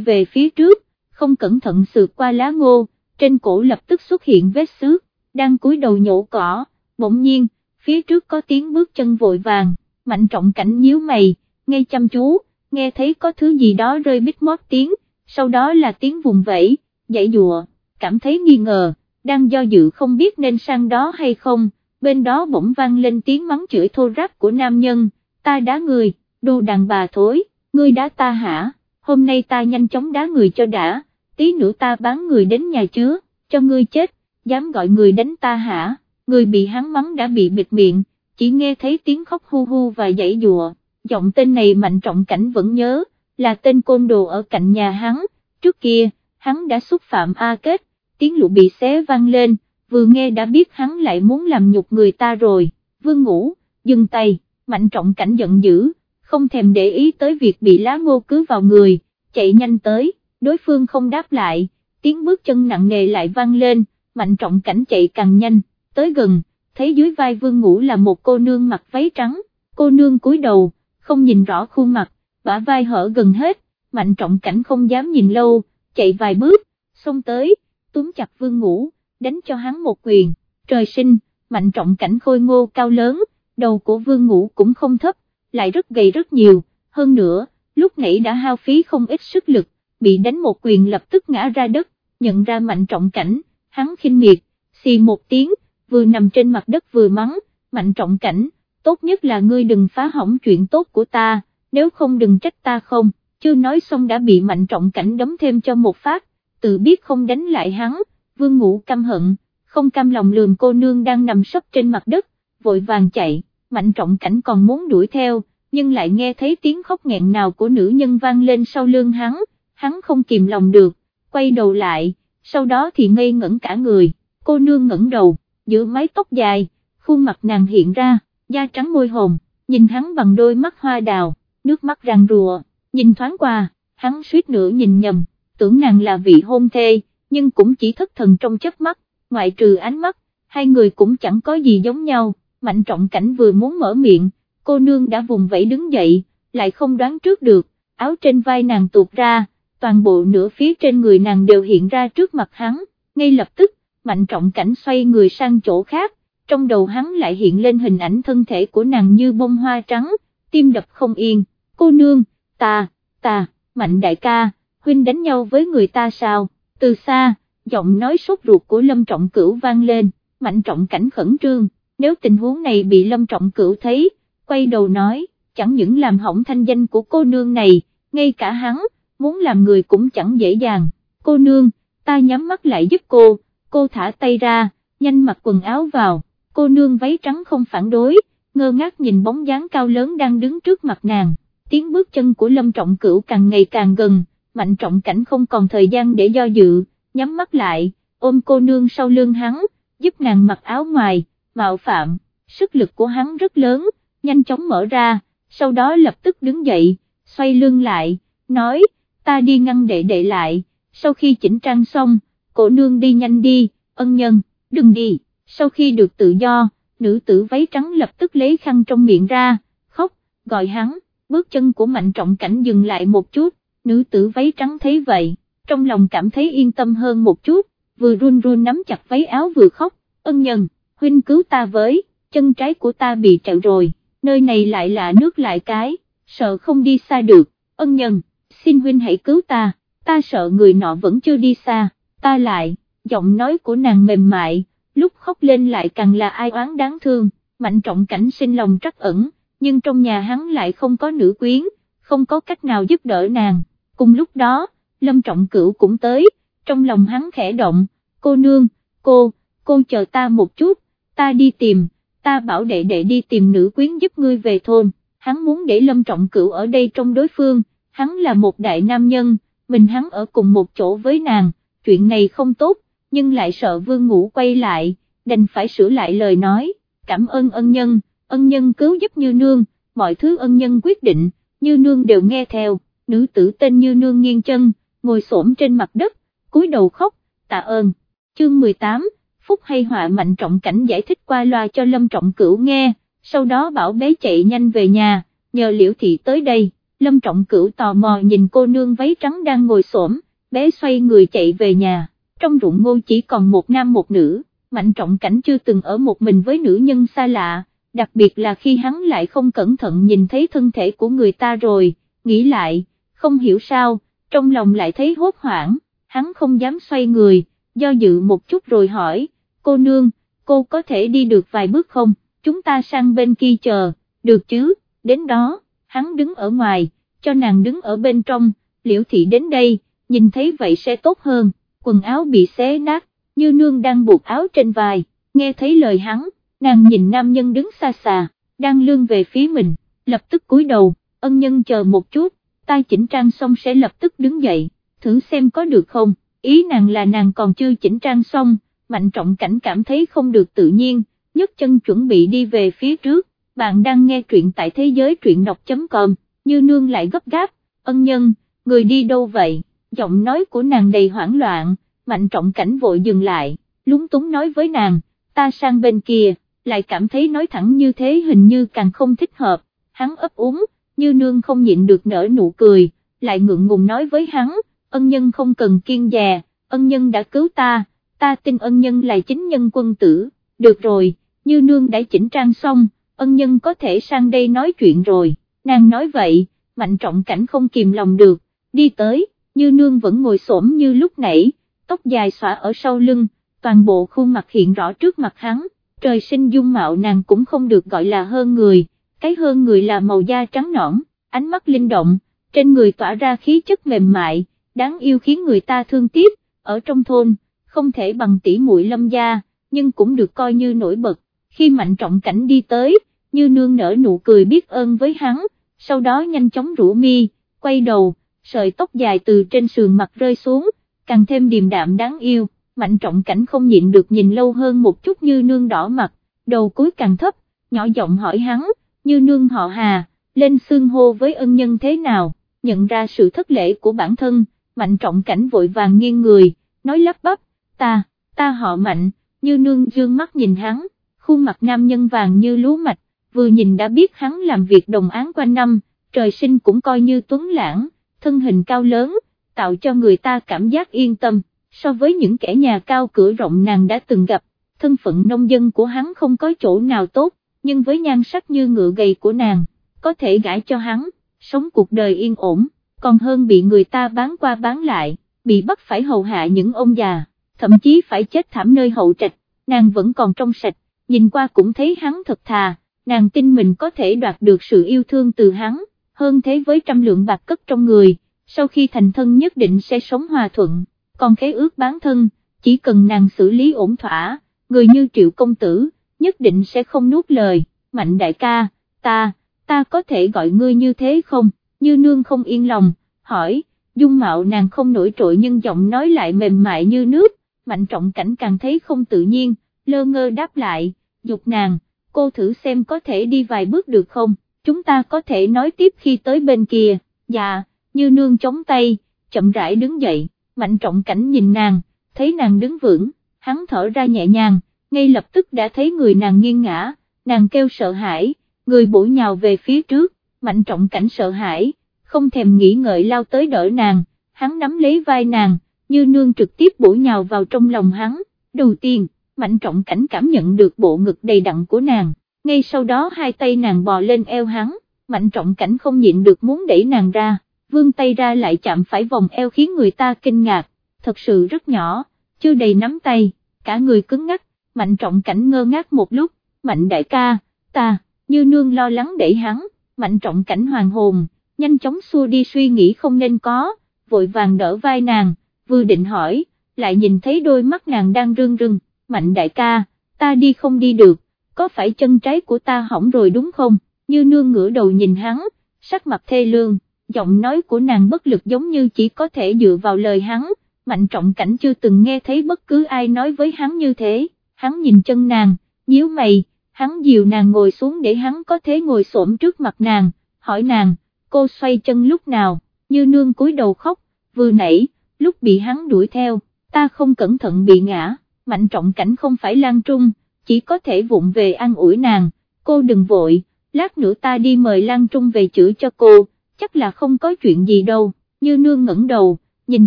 về phía trước, không cẩn thận sượt qua lá ngô, trên cổ lập tức xuất hiện vết xước, đang cúi đầu nhổ cỏ, bỗng nhiên, phía trước có tiếng bước chân vội vàng, Mạnh Trọng Cảnh nhíu mày, ngay chăm chú, nghe thấy có thứ gì đó rơi bít mót tiếng, sau đó là tiếng vùng vẫy, dãy dùa, cảm thấy nghi ngờ, đang do dự không biết nên sang đó hay không, bên đó bỗng vang lên tiếng mắng chửi thô ráp của nam nhân, ta đá người, đồ đàn bà thối, ngươi đá ta hả, hôm nay ta nhanh chóng đá người cho đã, tí nữa ta bán người đến nhà chứa, cho ngươi chết, dám gọi người đánh ta hả, người bị hắn mắng đã bị bịt miệng, chỉ nghe thấy tiếng khóc hu hu và dãy dùa, giọng tên này mạnh trọng cảnh vẫn nhớ, là tên côn đồ ở cạnh nhà hắn, trước kia, hắn đã xúc phạm A Kết, tiếng lũ bị xé vang lên, vừa nghe đã biết hắn lại muốn làm nhục người ta rồi, vương ngủ, dừng tay, mạnh trọng cảnh giận dữ, không thèm để ý tới việc bị lá ngô cứ vào người, chạy nhanh tới, đối phương không đáp lại, tiếng bước chân nặng nề lại vang lên, mạnh trọng cảnh chạy càng nhanh, tới gần, thấy dưới vai vương ngủ là một cô nương mặc váy trắng, cô nương cúi đầu, không nhìn rõ khuôn mặt, bả vai hở gần hết, mạnh trọng cảnh không dám nhìn lâu, chạy vài bước, xông tới, túm chặt vương ngủ, đánh cho hắn một quyền, trời sinh, mạnh trọng cảnh khôi ngô cao lớn, đầu của vương ngủ cũng không thấp, lại rất gầy rất nhiều, hơn nữa, lúc nãy đã hao phí không ít sức lực, bị đánh một quyền lập tức ngã ra đất, nhận ra mạnh trọng cảnh, hắn khinh miệt, xì một tiếng, vừa nằm trên mặt đất vừa mắng, mạnh trọng cảnh, tốt nhất là ngươi đừng phá hỏng chuyện tốt của ta, nếu không đừng trách ta không, chưa nói xong đã bị mạnh trọng cảnh đấm thêm cho một phát, tự biết không đánh lại hắn, vương ngủ căm hận, không cam lòng lườm cô nương đang nằm sấp trên mặt đất, vội vàng chạy, mạnh trọng cảnh còn muốn đuổi theo, nhưng lại nghe thấy tiếng khóc nghẹn nào của nữ nhân vang lên sau lưng hắn, hắn không kìm lòng được, quay đầu lại, sau đó thì ngây ngẩn cả người, cô nương ngẩng đầu, giữa mái tóc dài, khuôn mặt nàng hiện ra, da trắng môi hồng, nhìn hắn bằng đôi mắt hoa đào, nước mắt răng rùa, nhìn thoáng qua, hắn suýt nữa nhìn nhầm, tưởng nàng là vị hôn thê, nhưng cũng chỉ thất thần trong chớp mắt, ngoại trừ ánh mắt, hai người cũng chẳng có gì giống nhau, mạnh trọng cảnh vừa muốn mở miệng, cô nương đã vùng vẫy đứng dậy, lại không đoán trước được, áo trên vai nàng tuột ra, toàn bộ nửa phía trên người nàng đều hiện ra trước mặt hắn, ngay lập tức, mạnh trọng cảnh xoay người sang chỗ khác, trong đầu hắn lại hiện lên hình ảnh thân thể của nàng như bông hoa trắng, tim đập không yên, cô nương, ta, ta, mạnh đại ca, huynh đánh nhau với người ta sao, từ xa, giọng nói sốt ruột của Lâm Trọng Cửu vang lên, mạnh trọng cảnh khẩn trương, nếu tình huống này bị Lâm Trọng Cửu thấy, quay đầu nói, chẳng những làm hỏng thanh danh của cô nương này, ngay cả hắn, muốn làm người cũng chẳng dễ dàng, cô nương, ta nhắm mắt lại giúp cô, cô thả tay ra, nhanh mặc quần áo vào, cô nương váy trắng không phản đối, ngơ ngác nhìn bóng dáng cao lớn đang đứng trước mặt nàng, tiếng bước chân của Lâm Trọng Cửu càng ngày càng gần, Mạnh Trọng Cảnh không còn thời gian để do dự, nhắm mắt lại, ôm cô nương sau lưng hắn, giúp nàng mặc áo ngoài, mạo phạm, sức lực của hắn rất lớn, nhanh chóng mở ra, sau đó lập tức đứng dậy, xoay lưng lại, nói, ta đi ngăn đệ đệ lại, sau khi chỉnh trang xong, cổ nương đi nhanh đi, ân nhân, đừng đi, sau khi được tự do, nữ tử váy trắng lập tức lấy khăn trong miệng ra, khóc, gọi hắn, bước chân của mạnh trọng cảnh dừng lại một chút, nữ tử váy trắng thấy vậy, trong lòng cảm thấy yên tâm hơn một chút, vừa run run nắm chặt váy áo vừa khóc, ân nhân, huynh cứu ta với, chân trái của ta bị trẹo rồi, nơi này lại là nước lại cái, sợ không đi xa được, ân nhân, xin huynh hãy cứu ta, ta sợ người nọ vẫn chưa đi xa, ta lại, giọng nói của nàng mềm mại, lúc khóc lên lại càng là ai oán đáng thương, mạnh trọng cảnh sinh lòng trắc ẩn, nhưng trong nhà hắn lại không có nữ quyến, không có cách nào giúp đỡ nàng, cùng lúc đó, Lâm Trọng Cửu cũng tới, trong lòng hắn khẽ động, cô nương, cô, cô chờ ta một chút, ta đi tìm, ta bảo đệ đệ đi tìm nữ quyến giúp ngươi về thôn, hắn muốn để Lâm Trọng Cửu ở đây trong đối phương, hắn là một đại nam nhân, mình hắn ở cùng một chỗ với nàng, chuyện này không tốt, nhưng lại sợ vương ngũ quay lại, đành phải sửa lại lời nói, cảm ơn ân nhân, ân nhân cứu giúp như nương, mọi thứ ân nhân quyết định, như nương đều nghe theo, nữ tử tên như nương nghiêng chân, ngồi xổm trên mặt đất, cúi đầu khóc, tạ ơn, chương 18, phúc hay họa mạnh trọng cảnh giải thích qua loa cho lâm trọng cửu nghe, sau đó bảo bé chạy nhanh về nhà, nhờ liễu thị tới đây, lâm trọng cửu tò mò nhìn cô nương váy trắng đang ngồi xổm, bé xoay người chạy về nhà, trong ruộng ngô chỉ còn một nam một nữ, mạnh trọng cảnh chưa từng ở một mình với nữ nhân xa lạ, đặc biệt là khi hắn lại không cẩn thận nhìn thấy thân thể của người ta rồi, nghĩ lại, không hiểu sao, trong lòng lại thấy hốt hoảng, hắn không dám xoay người, do dự một chút rồi hỏi, cô nương, cô có thể đi được vài bước không, chúng ta sang bên kia chờ, được chứ, đến đó, hắn đứng ở ngoài, cho nàng đứng ở bên trong, liễu thị đến đây, nhìn thấy vậy sẽ tốt hơn, quần áo bị xé nát, như nương đang buộc áo trên vai, nghe thấy lời hắn, nàng nhìn nam nhân đứng xa xa, đang lương về phía mình, lập tức cúi đầu, ân nhân chờ một chút, ta chỉnh trang xong sẽ lập tức đứng dậy, thử xem có được không, ý nàng là nàng còn chưa chỉnh trang xong, mạnh trọng cảnh cảm thấy không được tự nhiên, nhấc chân chuẩn bị đi về phía trước, bạn đang nghe truyện tại thế giới truyện đọc.com, như nương lại gấp gáp, ân nhân, người đi đâu vậy, giọng nói của nàng đầy hoảng loạn, mạnh trọng cảnh vội dừng lại, lúng túng nói với nàng, ta sang bên kia, lại cảm thấy nói thẳng như thế hình như càng không thích hợp, hắn ấp úng, như nương không nhịn được nở nụ cười, lại ngượng ngùng nói với hắn, ân nhân không cần kiên dè, ân nhân đã cứu ta, ta tin ân nhân là chính nhân quân tử, được rồi, như nương đã chỉnh trang xong, ân nhân có thể sang đây nói chuyện rồi, nàng nói vậy, mạnh trọng cảnh không kìm lòng được, đi tới, như nương vẫn ngồi xổm như lúc nãy, tóc dài xõa ở sau lưng, toàn bộ khuôn mặt hiện rõ trước mặt hắn, trời sinh dung mạo nàng cũng không được gọi là hơn người, cái hơn người là màu da trắng nõn, ánh mắt linh động, trên người tỏa ra khí chất mềm mại, đáng yêu khiến người ta thương tiếc, ở trong thôn, không thể bằng tỷ muội lâm gia, nhưng cũng được coi như nổi bật, khi mạnh trọng cảnh đi tới, như nương nở nụ cười biết ơn với hắn, sau đó nhanh chóng rũ mi, quay đầu, sợi tóc dài từ trên sườn mặt rơi xuống, càng thêm điềm đạm đáng yêu, mạnh trọng cảnh không nhịn được nhìn lâu hơn một chút như nương đỏ mặt, đầu cúi càng thấp, nhỏ giọng hỏi hắn, như nương họ hà, lên xương hô với ân nhân thế nào, nhận ra sự thất lễ của bản thân, mạnh trọng cảnh vội vàng nghiêng người, nói lắp bắp, ta, ta họ mạnh, như nương dương mắt nhìn hắn, khuôn mặt nam nhân vàng như lúa mạch, vừa nhìn đã biết hắn làm việc đồng án quanh năm, trời sinh cũng coi như tuấn lãng, thân hình cao lớn, tạo cho người ta cảm giác yên tâm, so với những kẻ nhà cao cửa rộng nàng đã từng gặp, thân phận nông dân của hắn không có chỗ nào tốt, nhưng với nhan sắc như ngựa gầy của nàng, có thể gãi cho hắn, sống cuộc đời yên ổn, còn hơn bị người ta bán qua bán lại, bị bắt phải hầu hạ những ông già, thậm chí phải chết thảm nơi hậu trạch, nàng vẫn còn trong sạch, nhìn qua cũng thấy hắn thật thà, nàng tin mình có thể đoạt được sự yêu thương từ hắn, hơn thế với trăm lượng bạc cất trong người, sau khi thành thân nhất định sẽ sống hòa thuận, còn khế ước bán thân, chỉ cần nàng xử lý ổn thỏa, người như triệu công tử, nhất định sẽ không nuốt lời, mạnh đại ca, ta, ta có thể gọi ngươi như thế không, như nương không yên lòng, hỏi, dung mạo nàng không nổi trội nhưng giọng nói lại mềm mại như nước, mạnh trọng cảnh càng thấy không tự nhiên, lơ ngơ đáp lại, dục nàng, cô thử xem có thể đi vài bước được không, chúng ta có thể nói tiếp khi tới bên kia, dạ, như nương chống tay, chậm rãi đứng dậy, mạnh trọng cảnh nhìn nàng, thấy nàng đứng vững, hắn thở ra nhẹ nhàng, ngay lập tức đã thấy người nàng nghiêng ngã, nàng kêu sợ hãi, người bổ nhào về phía trước, mạnh trọng cảnh sợ hãi, không thèm nghĩ ngợi lao tới đỡ nàng, hắn nắm lấy vai nàng, như nương trực tiếp bổ nhào vào trong lòng hắn, đầu tiên, mạnh trọng cảnh cảm nhận được bộ ngực đầy đặn của nàng, ngay sau đó hai tay nàng bò lên eo hắn, mạnh trọng cảnh không nhịn được muốn đẩy nàng ra, vương tay ra lại chạm phải vòng eo khiến người ta kinh ngạc, thật sự rất nhỏ, chưa đầy nắm tay, cả người cứng ngắc, mạnh trọng cảnh ngơ ngác một lúc, mạnh đại ca, ta, như nương lo lắng đẩy hắn, mạnh trọng cảnh hoàng hồn, nhanh chóng xua đi suy nghĩ không nên có, vội vàng đỡ vai nàng, vừa định hỏi, lại nhìn thấy đôi mắt nàng đang rưng rưng, mạnh đại ca, ta đi không đi được, có phải chân trái của ta hỏng rồi đúng không, như nương ngửa đầu nhìn hắn, sắc mặt thê lương, giọng nói của nàng bất lực giống như chỉ có thể dựa vào lời hắn, mạnh trọng cảnh chưa từng nghe thấy bất cứ ai nói với hắn như thế, hắn nhìn chân nàng, nhíu mày, hắn dìu nàng ngồi xuống để hắn có thể ngồi xổm trước mặt nàng, hỏi nàng, cô xoay chân lúc nào, như nương cúi đầu khóc, vừa nãy, lúc bị hắn đuổi theo, ta không cẩn thận bị ngã, mạnh trọng cảnh không phải lan trung, chỉ có thể vụng về an ủi nàng, cô đừng vội, lát nữa ta đi mời lan trung về chữa cho cô, chắc là không có chuyện gì đâu, như nương ngẩng đầu, nhìn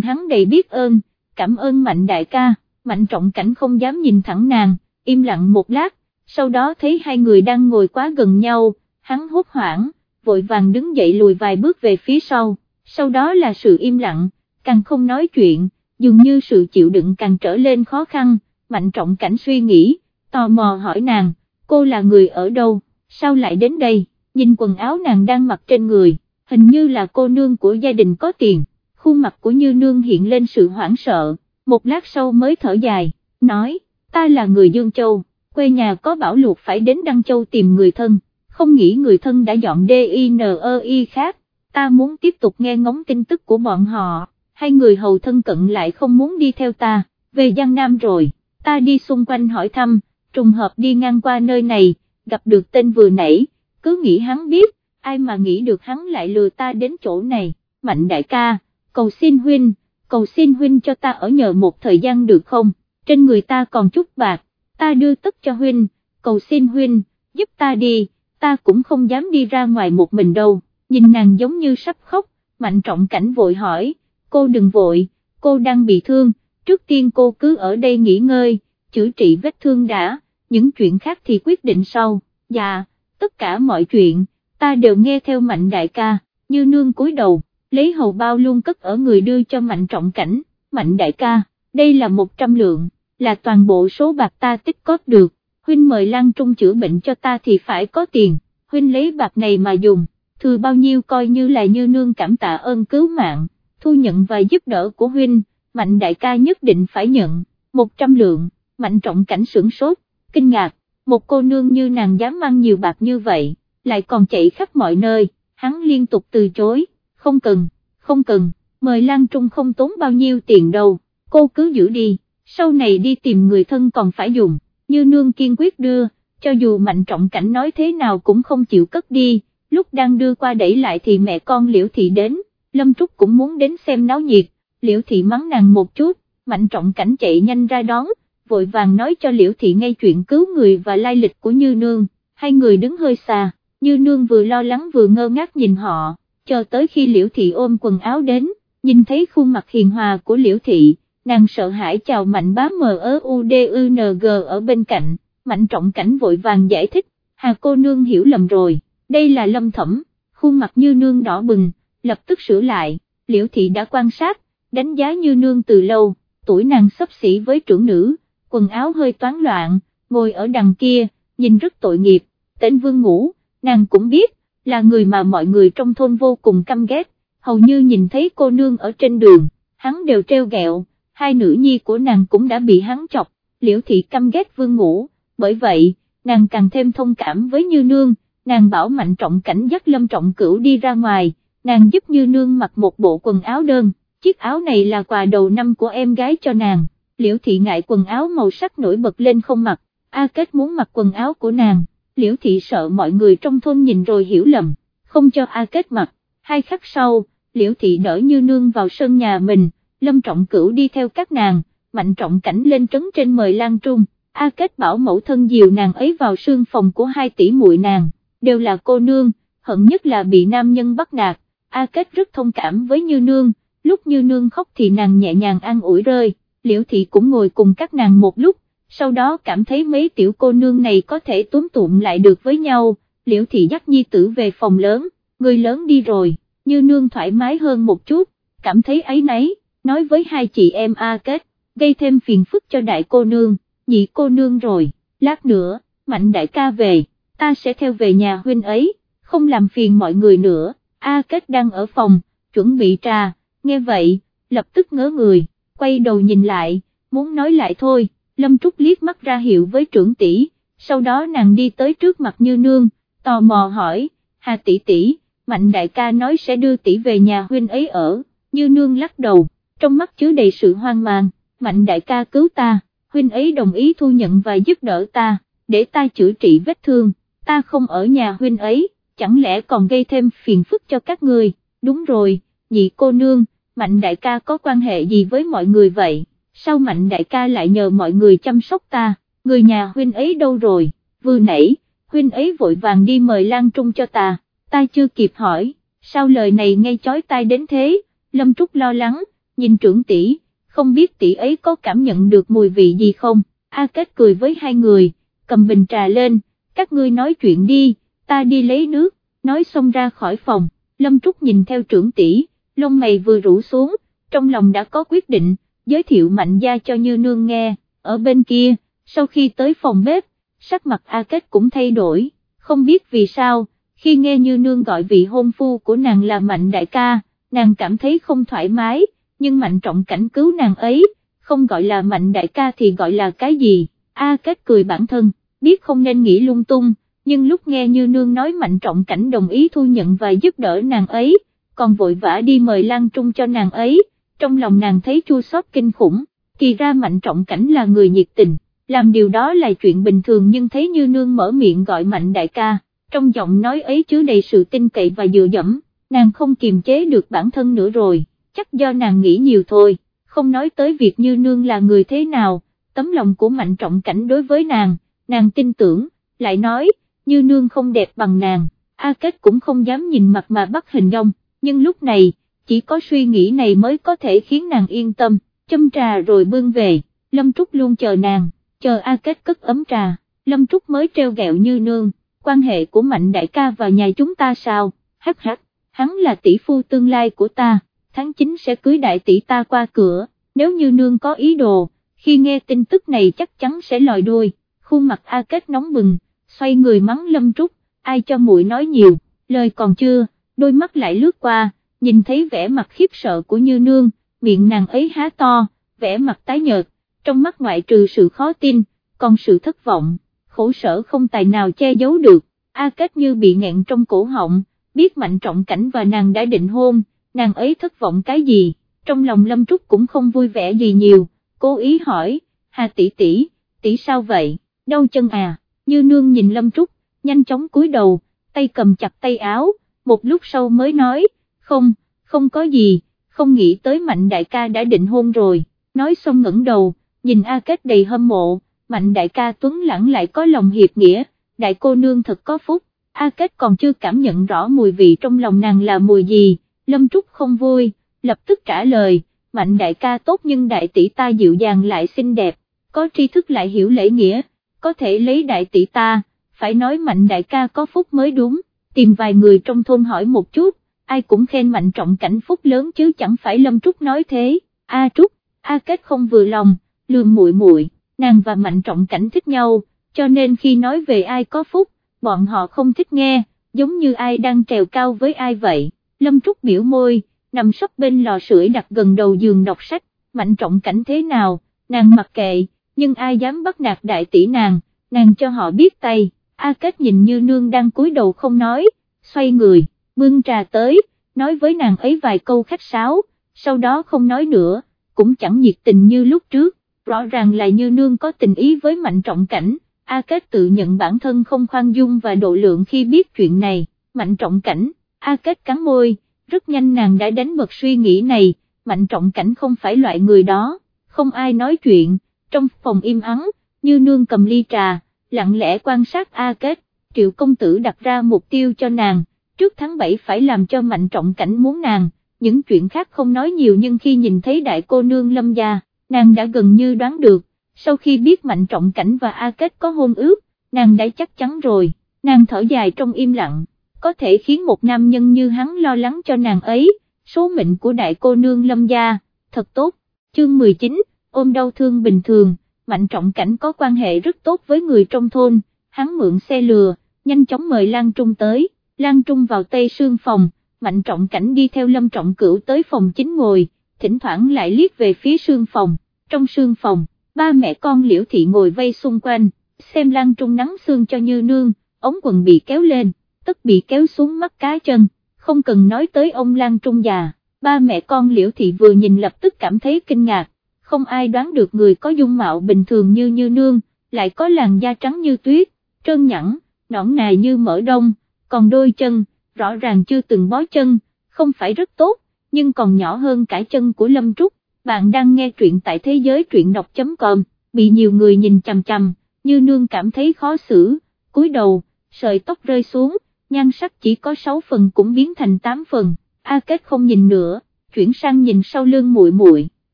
hắn đầy biết ơn, cảm ơn mạnh đại ca, mạnh trọng cảnh không dám nhìn thẳng nàng, im lặng một lát, sau đó thấy hai người đang ngồi quá gần nhau, hắn hốt hoảng, vội vàng đứng dậy lùi vài bước về phía sau, sau đó là sự im lặng, càng không nói chuyện, dường như sự chịu đựng càng trở lên khó khăn, mạnh trọng cảnh suy nghĩ, tò mò hỏi nàng, cô là người ở đâu, sao lại đến đây, nhìn quần áo nàng đang mặc trên người, hình như là cô nương của gia đình có tiền, khuôn mặt của Như Nương hiện lên sự hoảng sợ, một lát sau mới thở dài, nói, ta là người Dương Châu, quê nhà có bảo luộc phải đến Đăng Châu tìm người thân, không nghĩ người thân đã dọn DINEI khác, ta muốn tiếp tục nghe ngóng tin tức của bọn họ, hai người hầu thân cận lại không muốn đi theo ta, về Giang Nam rồi, ta đi xung quanh hỏi thăm, trùng hợp đi ngang qua nơi này, gặp được tên vừa nãy, cứ nghĩ hắn biết, ai mà nghĩ được hắn lại lừa ta đến chỗ này, mạnh đại ca, cầu xin huynh, cầu xin huynh cho ta ở nhờ một thời gian được không, trên người ta còn chút bạc, ta đưa tất cho huynh, cầu xin huynh, giúp ta đi, ta cũng không dám đi ra ngoài một mình đâu, nhìn nàng giống như sắp khóc, mạnh trọng cảnh vội hỏi, cô đừng vội, cô đang bị thương, trước tiên cô cứ ở đây nghỉ ngơi, chữa trị vết thương đã, những chuyện khác thì quyết định sau, dạ, tất cả mọi chuyện, ta đều nghe theo mạnh đại ca, như nương cúi đầu, lấy hầu bao luôn cất ở người đưa cho mạnh trọng cảnh, mạnh đại ca, đây là 100 lượng, là toàn bộ số bạc ta tích cóp được, huynh mời Lan Trung chữa bệnh cho ta thì phải có tiền, huynh lấy bạc này mà dùng, thừa bao nhiêu coi như là như nương cảm tạ ơn cứu mạng, thu nhận và giúp đỡ của huynh, mạnh đại ca nhất định phải nhận, 100 lượng, mạnh trọng cảnh sửng sốt, kinh ngạc, một cô nương như nàng dám mang nhiều bạc như vậy, lại còn chạy khắp mọi nơi, hắn liên tục từ chối, không cần, không cần, mời Lan Trung không tốn bao nhiêu tiền đâu, cô cứ giữ đi, sau này đi tìm người thân còn phải dùng, như nương kiên quyết đưa, cho dù mạnh trọng cảnh nói thế nào cũng không chịu cất đi, lúc đang đưa qua đẩy lại thì mẹ con Liễu Thị đến, Lâm Trúc cũng muốn đến xem náo nhiệt, Liễu Thị mắng nàng một chút, mạnh trọng cảnh chạy nhanh ra đón, vội vàng nói cho Liễu Thị ngay chuyện cứu người và lai lịch của Như Nương, hai người đứng hơi xa, như nương vừa lo lắng vừa ngơ ngác nhìn họ, chờ tới khi liễu thị ôm quần áo đến, nhìn thấy khuôn mặt hiền hòa của liễu thị, nàng sợ hãi chào mạnh bá mờ ớ u d u n g ở bên cạnh, mạnh trọng cảnh vội vàng giải thích, hà cô nương hiểu lầm rồi, đây là lâm thẩm, khuôn mặt như nương đỏ bừng, lập tức sửa lại, liễu thị đã quan sát, đánh giá như nương từ lâu, tuổi nàng xấp xỉ với trưởng nữ, quần áo hơi toán loạn, ngồi ở đằng kia, nhìn rất tội nghiệp, tên vương ngủ, nàng cũng biết, là người mà mọi người trong thôn vô cùng căm ghét, hầu như nhìn thấy cô nương ở trên đường, hắn đều treo gẹo, hai nữ nhi của nàng cũng đã bị hắn chọc, liễu thị căm ghét vương ngủ, bởi vậy, nàng càng thêm thông cảm với như nương, nàng bảo mạnh trọng cảnh dắt lâm trọng cửu đi ra ngoài, nàng giúp như nương mặc một bộ quần áo đơn, chiếc áo này là quà đầu năm của em gái cho nàng, liễu thị ngại quần áo màu sắc nổi bật lên không mặc, A Kết muốn mặc quần áo của nàng, liễu thị sợ mọi người trong thôn nhìn rồi hiểu lầm, không cho A Kết mặc, hai khắc sau, liễu thị đỡ như nương vào sân nhà mình, lâm trọng cửu đi theo các nàng, mạnh trọng cảnh lên trấn trên mời lan trung, A Kết bảo mẫu thân dìu nàng ấy vào sương phòng của hai tỷ muội nàng, đều là cô nương, hận nhất là bị nam nhân bắt nạt, A Kết rất thông cảm với Như Nương, lúc Như Nương khóc thì nàng nhẹ nhàng an ủi rơi, Liễu Thị cũng ngồi cùng các nàng một lúc, sau đó cảm thấy mấy tiểu cô nương này có thể túm tụm lại được với nhau, Liễu Thị dắt Nhi tử về phòng lớn, người lớn đi rồi, Như Nương thoải mái hơn một chút, cảm thấy ấy nấy, nói với hai chị em A Kết, gây thêm phiền phức cho đại cô nương, nhị cô nương rồi, lát nữa, mạnh đại ca về, ta sẽ theo về nhà huynh ấy, không làm phiền mọi người nữa. A Kết đang ở phòng, chuẩn bị trà, nghe vậy, lập tức ngớ người, quay đầu nhìn lại, muốn nói lại thôi, Lâm Trúc liếc mắt ra hiệu với trưởng tỷ, sau đó nàng đi tới trước mặt Như Nương, tò mò hỏi, Hà tỷ tỷ, Mạnh đại ca nói sẽ đưa tỷ về nhà huynh ấy ở, Như Nương lắc đầu, trong mắt chứa đầy sự hoang mang, Mạnh đại ca cứu ta, huynh ấy đồng ý thu nhận và giúp đỡ ta, để ta chữa trị vết thương, ta không ở nhà huynh ấy chẳng lẽ còn gây thêm phiền phức cho các người, đúng rồi, nhị cô nương, mạnh đại ca có quan hệ gì với mọi người vậy, sao mạnh đại ca lại nhờ mọi người chăm sóc ta, người nhà huynh ấy đâu rồi, vừa nãy, huynh ấy vội vàng đi mời Lan Trung cho ta, ta chưa kịp hỏi, sao lời này ngay chói tai đến thế, Lâm Trúc lo lắng, nhìn trưởng tỷ, không biết tỷ ấy có cảm nhận được mùi vị gì không, A Kết cười với hai người, cầm bình trà lên, các ngươi nói chuyện đi ta đi lấy nước, nói xong ra khỏi phòng, Lâm Trúc nhìn theo trưởng tỷ, lông mày vừa rủ xuống, trong lòng đã có quyết định, giới thiệu mạnh gia cho Như Nương nghe, ở bên kia, sau khi tới phòng bếp, sắc mặt A Kết cũng thay đổi, không biết vì sao, khi nghe Như Nương gọi vị hôn phu của nàng là Mạnh Đại ca, nàng cảm thấy không thoải mái, nhưng Mạnh Trọng cảnh cứu nàng ấy, không gọi là Mạnh Đại ca thì gọi là cái gì, A Kết cười bản thân, biết không nên nghĩ lung tung, nhưng lúc nghe như nương nói mạnh trọng cảnh đồng ý thu nhận và giúp đỡ nàng ấy, còn vội vã đi mời Lan Trung cho nàng ấy, trong lòng nàng thấy chua xót kinh khủng, kỳ ra mạnh trọng cảnh là người nhiệt tình, làm điều đó là chuyện bình thường nhưng thấy như nương mở miệng gọi mạnh đại ca, trong giọng nói ấy chứa đầy sự tin cậy và dựa dẫm, nàng không kiềm chế được bản thân nữa rồi, chắc do nàng nghĩ nhiều thôi, không nói tới việc như nương là người thế nào, tấm lòng của mạnh trọng cảnh đối với nàng, nàng tin tưởng, lại nói, như nương không đẹp bằng nàng, A Kết cũng không dám nhìn mặt mà bắt hình dong, nhưng lúc này, chỉ có suy nghĩ này mới có thể khiến nàng yên tâm, châm trà rồi bưng về, Lâm Trúc luôn chờ nàng, chờ A Kết cất ấm trà, Lâm Trúc mới treo gẹo như nương, quan hệ của Mạnh Đại ca và nhà chúng ta sao, hắc hắc, hắn là tỷ phu tương lai của ta, tháng 9 sẽ cưới đại tỷ ta qua cửa, nếu như nương có ý đồ, khi nghe tin tức này chắc chắn sẽ lòi đuôi, khuôn mặt A Kết nóng bừng, xoay người mắng Lâm Trúc, ai cho muội nói nhiều, lời còn chưa, đôi mắt lại lướt qua, nhìn thấy vẻ mặt khiếp sợ của Như Nương, miệng nàng ấy há to, vẻ mặt tái nhợt, trong mắt ngoại trừ sự khó tin, còn sự thất vọng, khổ sở không tài nào che giấu được, A Kết như bị nghẹn trong cổ họng, biết mạnh trọng cảnh và nàng đã định hôn, nàng ấy thất vọng cái gì, trong lòng Lâm Trúc cũng không vui vẻ gì nhiều, cố ý hỏi, Hà tỷ tỷ, tỷ sao vậy, đau chân à? như nương nhìn Lâm Trúc, nhanh chóng cúi đầu, tay cầm chặt tay áo, một lúc sau mới nói, không, không có gì, không nghĩ tới Mạnh đại ca đã định hôn rồi, nói xong ngẩng đầu, nhìn A Kết đầy hâm mộ, Mạnh đại ca tuấn lãng lại có lòng hiệp nghĩa, đại cô nương thật có phúc, A Kết còn chưa cảm nhận rõ mùi vị trong lòng nàng là mùi gì, Lâm Trúc không vui, lập tức trả lời, mạnh đại ca tốt nhưng đại tỷ ta dịu dàng lại xinh đẹp, có tri thức lại hiểu lễ nghĩa, có thể lấy đại tỷ ta, phải nói mạnh đại ca có phúc mới đúng, tìm vài người trong thôn hỏi một chút, ai cũng khen mạnh trọng cảnh phúc lớn chứ chẳng phải Lâm Trúc nói thế, A Trúc, A Kết không vừa lòng, lườm muội muội, nàng và mạnh trọng cảnh thích nhau, cho nên khi nói về ai có phúc, bọn họ không thích nghe, giống như ai đang trèo cao với ai vậy, Lâm Trúc biểu môi, nằm sấp bên lò sưởi đặt gần đầu giường đọc sách, mạnh trọng cảnh thế nào, nàng mặc kệ, nhưng ai dám bắt nạt đại tỷ nàng, nàng cho họ biết tay, A Kết nhìn như nương đang cúi đầu không nói, xoay người, bưng trà tới, nói với nàng ấy vài câu khách sáo, sau đó không nói nữa, cũng chẳng nhiệt tình như lúc trước, rõ ràng là như nương có tình ý với mạnh trọng cảnh, A Kết tự nhận bản thân không khoan dung và độ lượng khi biết chuyện này, mạnh trọng cảnh, A Kết cắn môi, rất nhanh nàng đã đánh bật suy nghĩ này, mạnh trọng cảnh không phải loại người đó, không ai nói chuyện, trong phòng im ắng, như nương cầm ly trà, lặng lẽ quan sát A Kết, triệu công tử đặt ra mục tiêu cho nàng, trước tháng 7 phải làm cho mạnh trọng cảnh muốn nàng, những chuyện khác không nói nhiều nhưng khi nhìn thấy đại cô nương lâm gia, nàng đã gần như đoán được, sau khi biết mạnh trọng cảnh và A Kết có hôn ước, nàng đã chắc chắn rồi, nàng thở dài trong im lặng, có thể khiến một nam nhân như hắn lo lắng cho nàng ấy, số mệnh của đại cô nương lâm gia, thật tốt, chương 19, ôm đau thương bình thường, mạnh trọng cảnh có quan hệ rất tốt với người trong thôn, hắn mượn xe lừa, nhanh chóng mời Lan Trung tới, Lan Trung vào tây sương phòng, mạnh trọng cảnh đi theo lâm trọng cửu tới phòng chính ngồi, thỉnh thoảng lại liếc về phía sương phòng, trong sương phòng, ba mẹ con liễu thị ngồi vây xung quanh, xem Lan Trung nắng xương cho như nương, ống quần bị kéo lên, tức bị kéo xuống mắt cá chân, không cần nói tới ông Lan Trung già, ba mẹ con liễu thị vừa nhìn lập tức cảm thấy kinh ngạc, không ai đoán được người có dung mạo bình thường như như nương, lại có làn da trắng như tuyết, trơn nhẵn, nõn nài như mỡ đông, còn đôi chân, rõ ràng chưa từng bó chân, không phải rất tốt, nhưng còn nhỏ hơn cả chân của Lâm Trúc, bạn đang nghe truyện tại thế giới truyện đọc.com, bị nhiều người nhìn chằm chằm, như nương cảm thấy khó xử, cúi đầu, sợi tóc rơi xuống, nhan sắc chỉ có 6 phần cũng biến thành 8 phần, A Kết không nhìn nữa, chuyển sang nhìn sau lưng muội muội,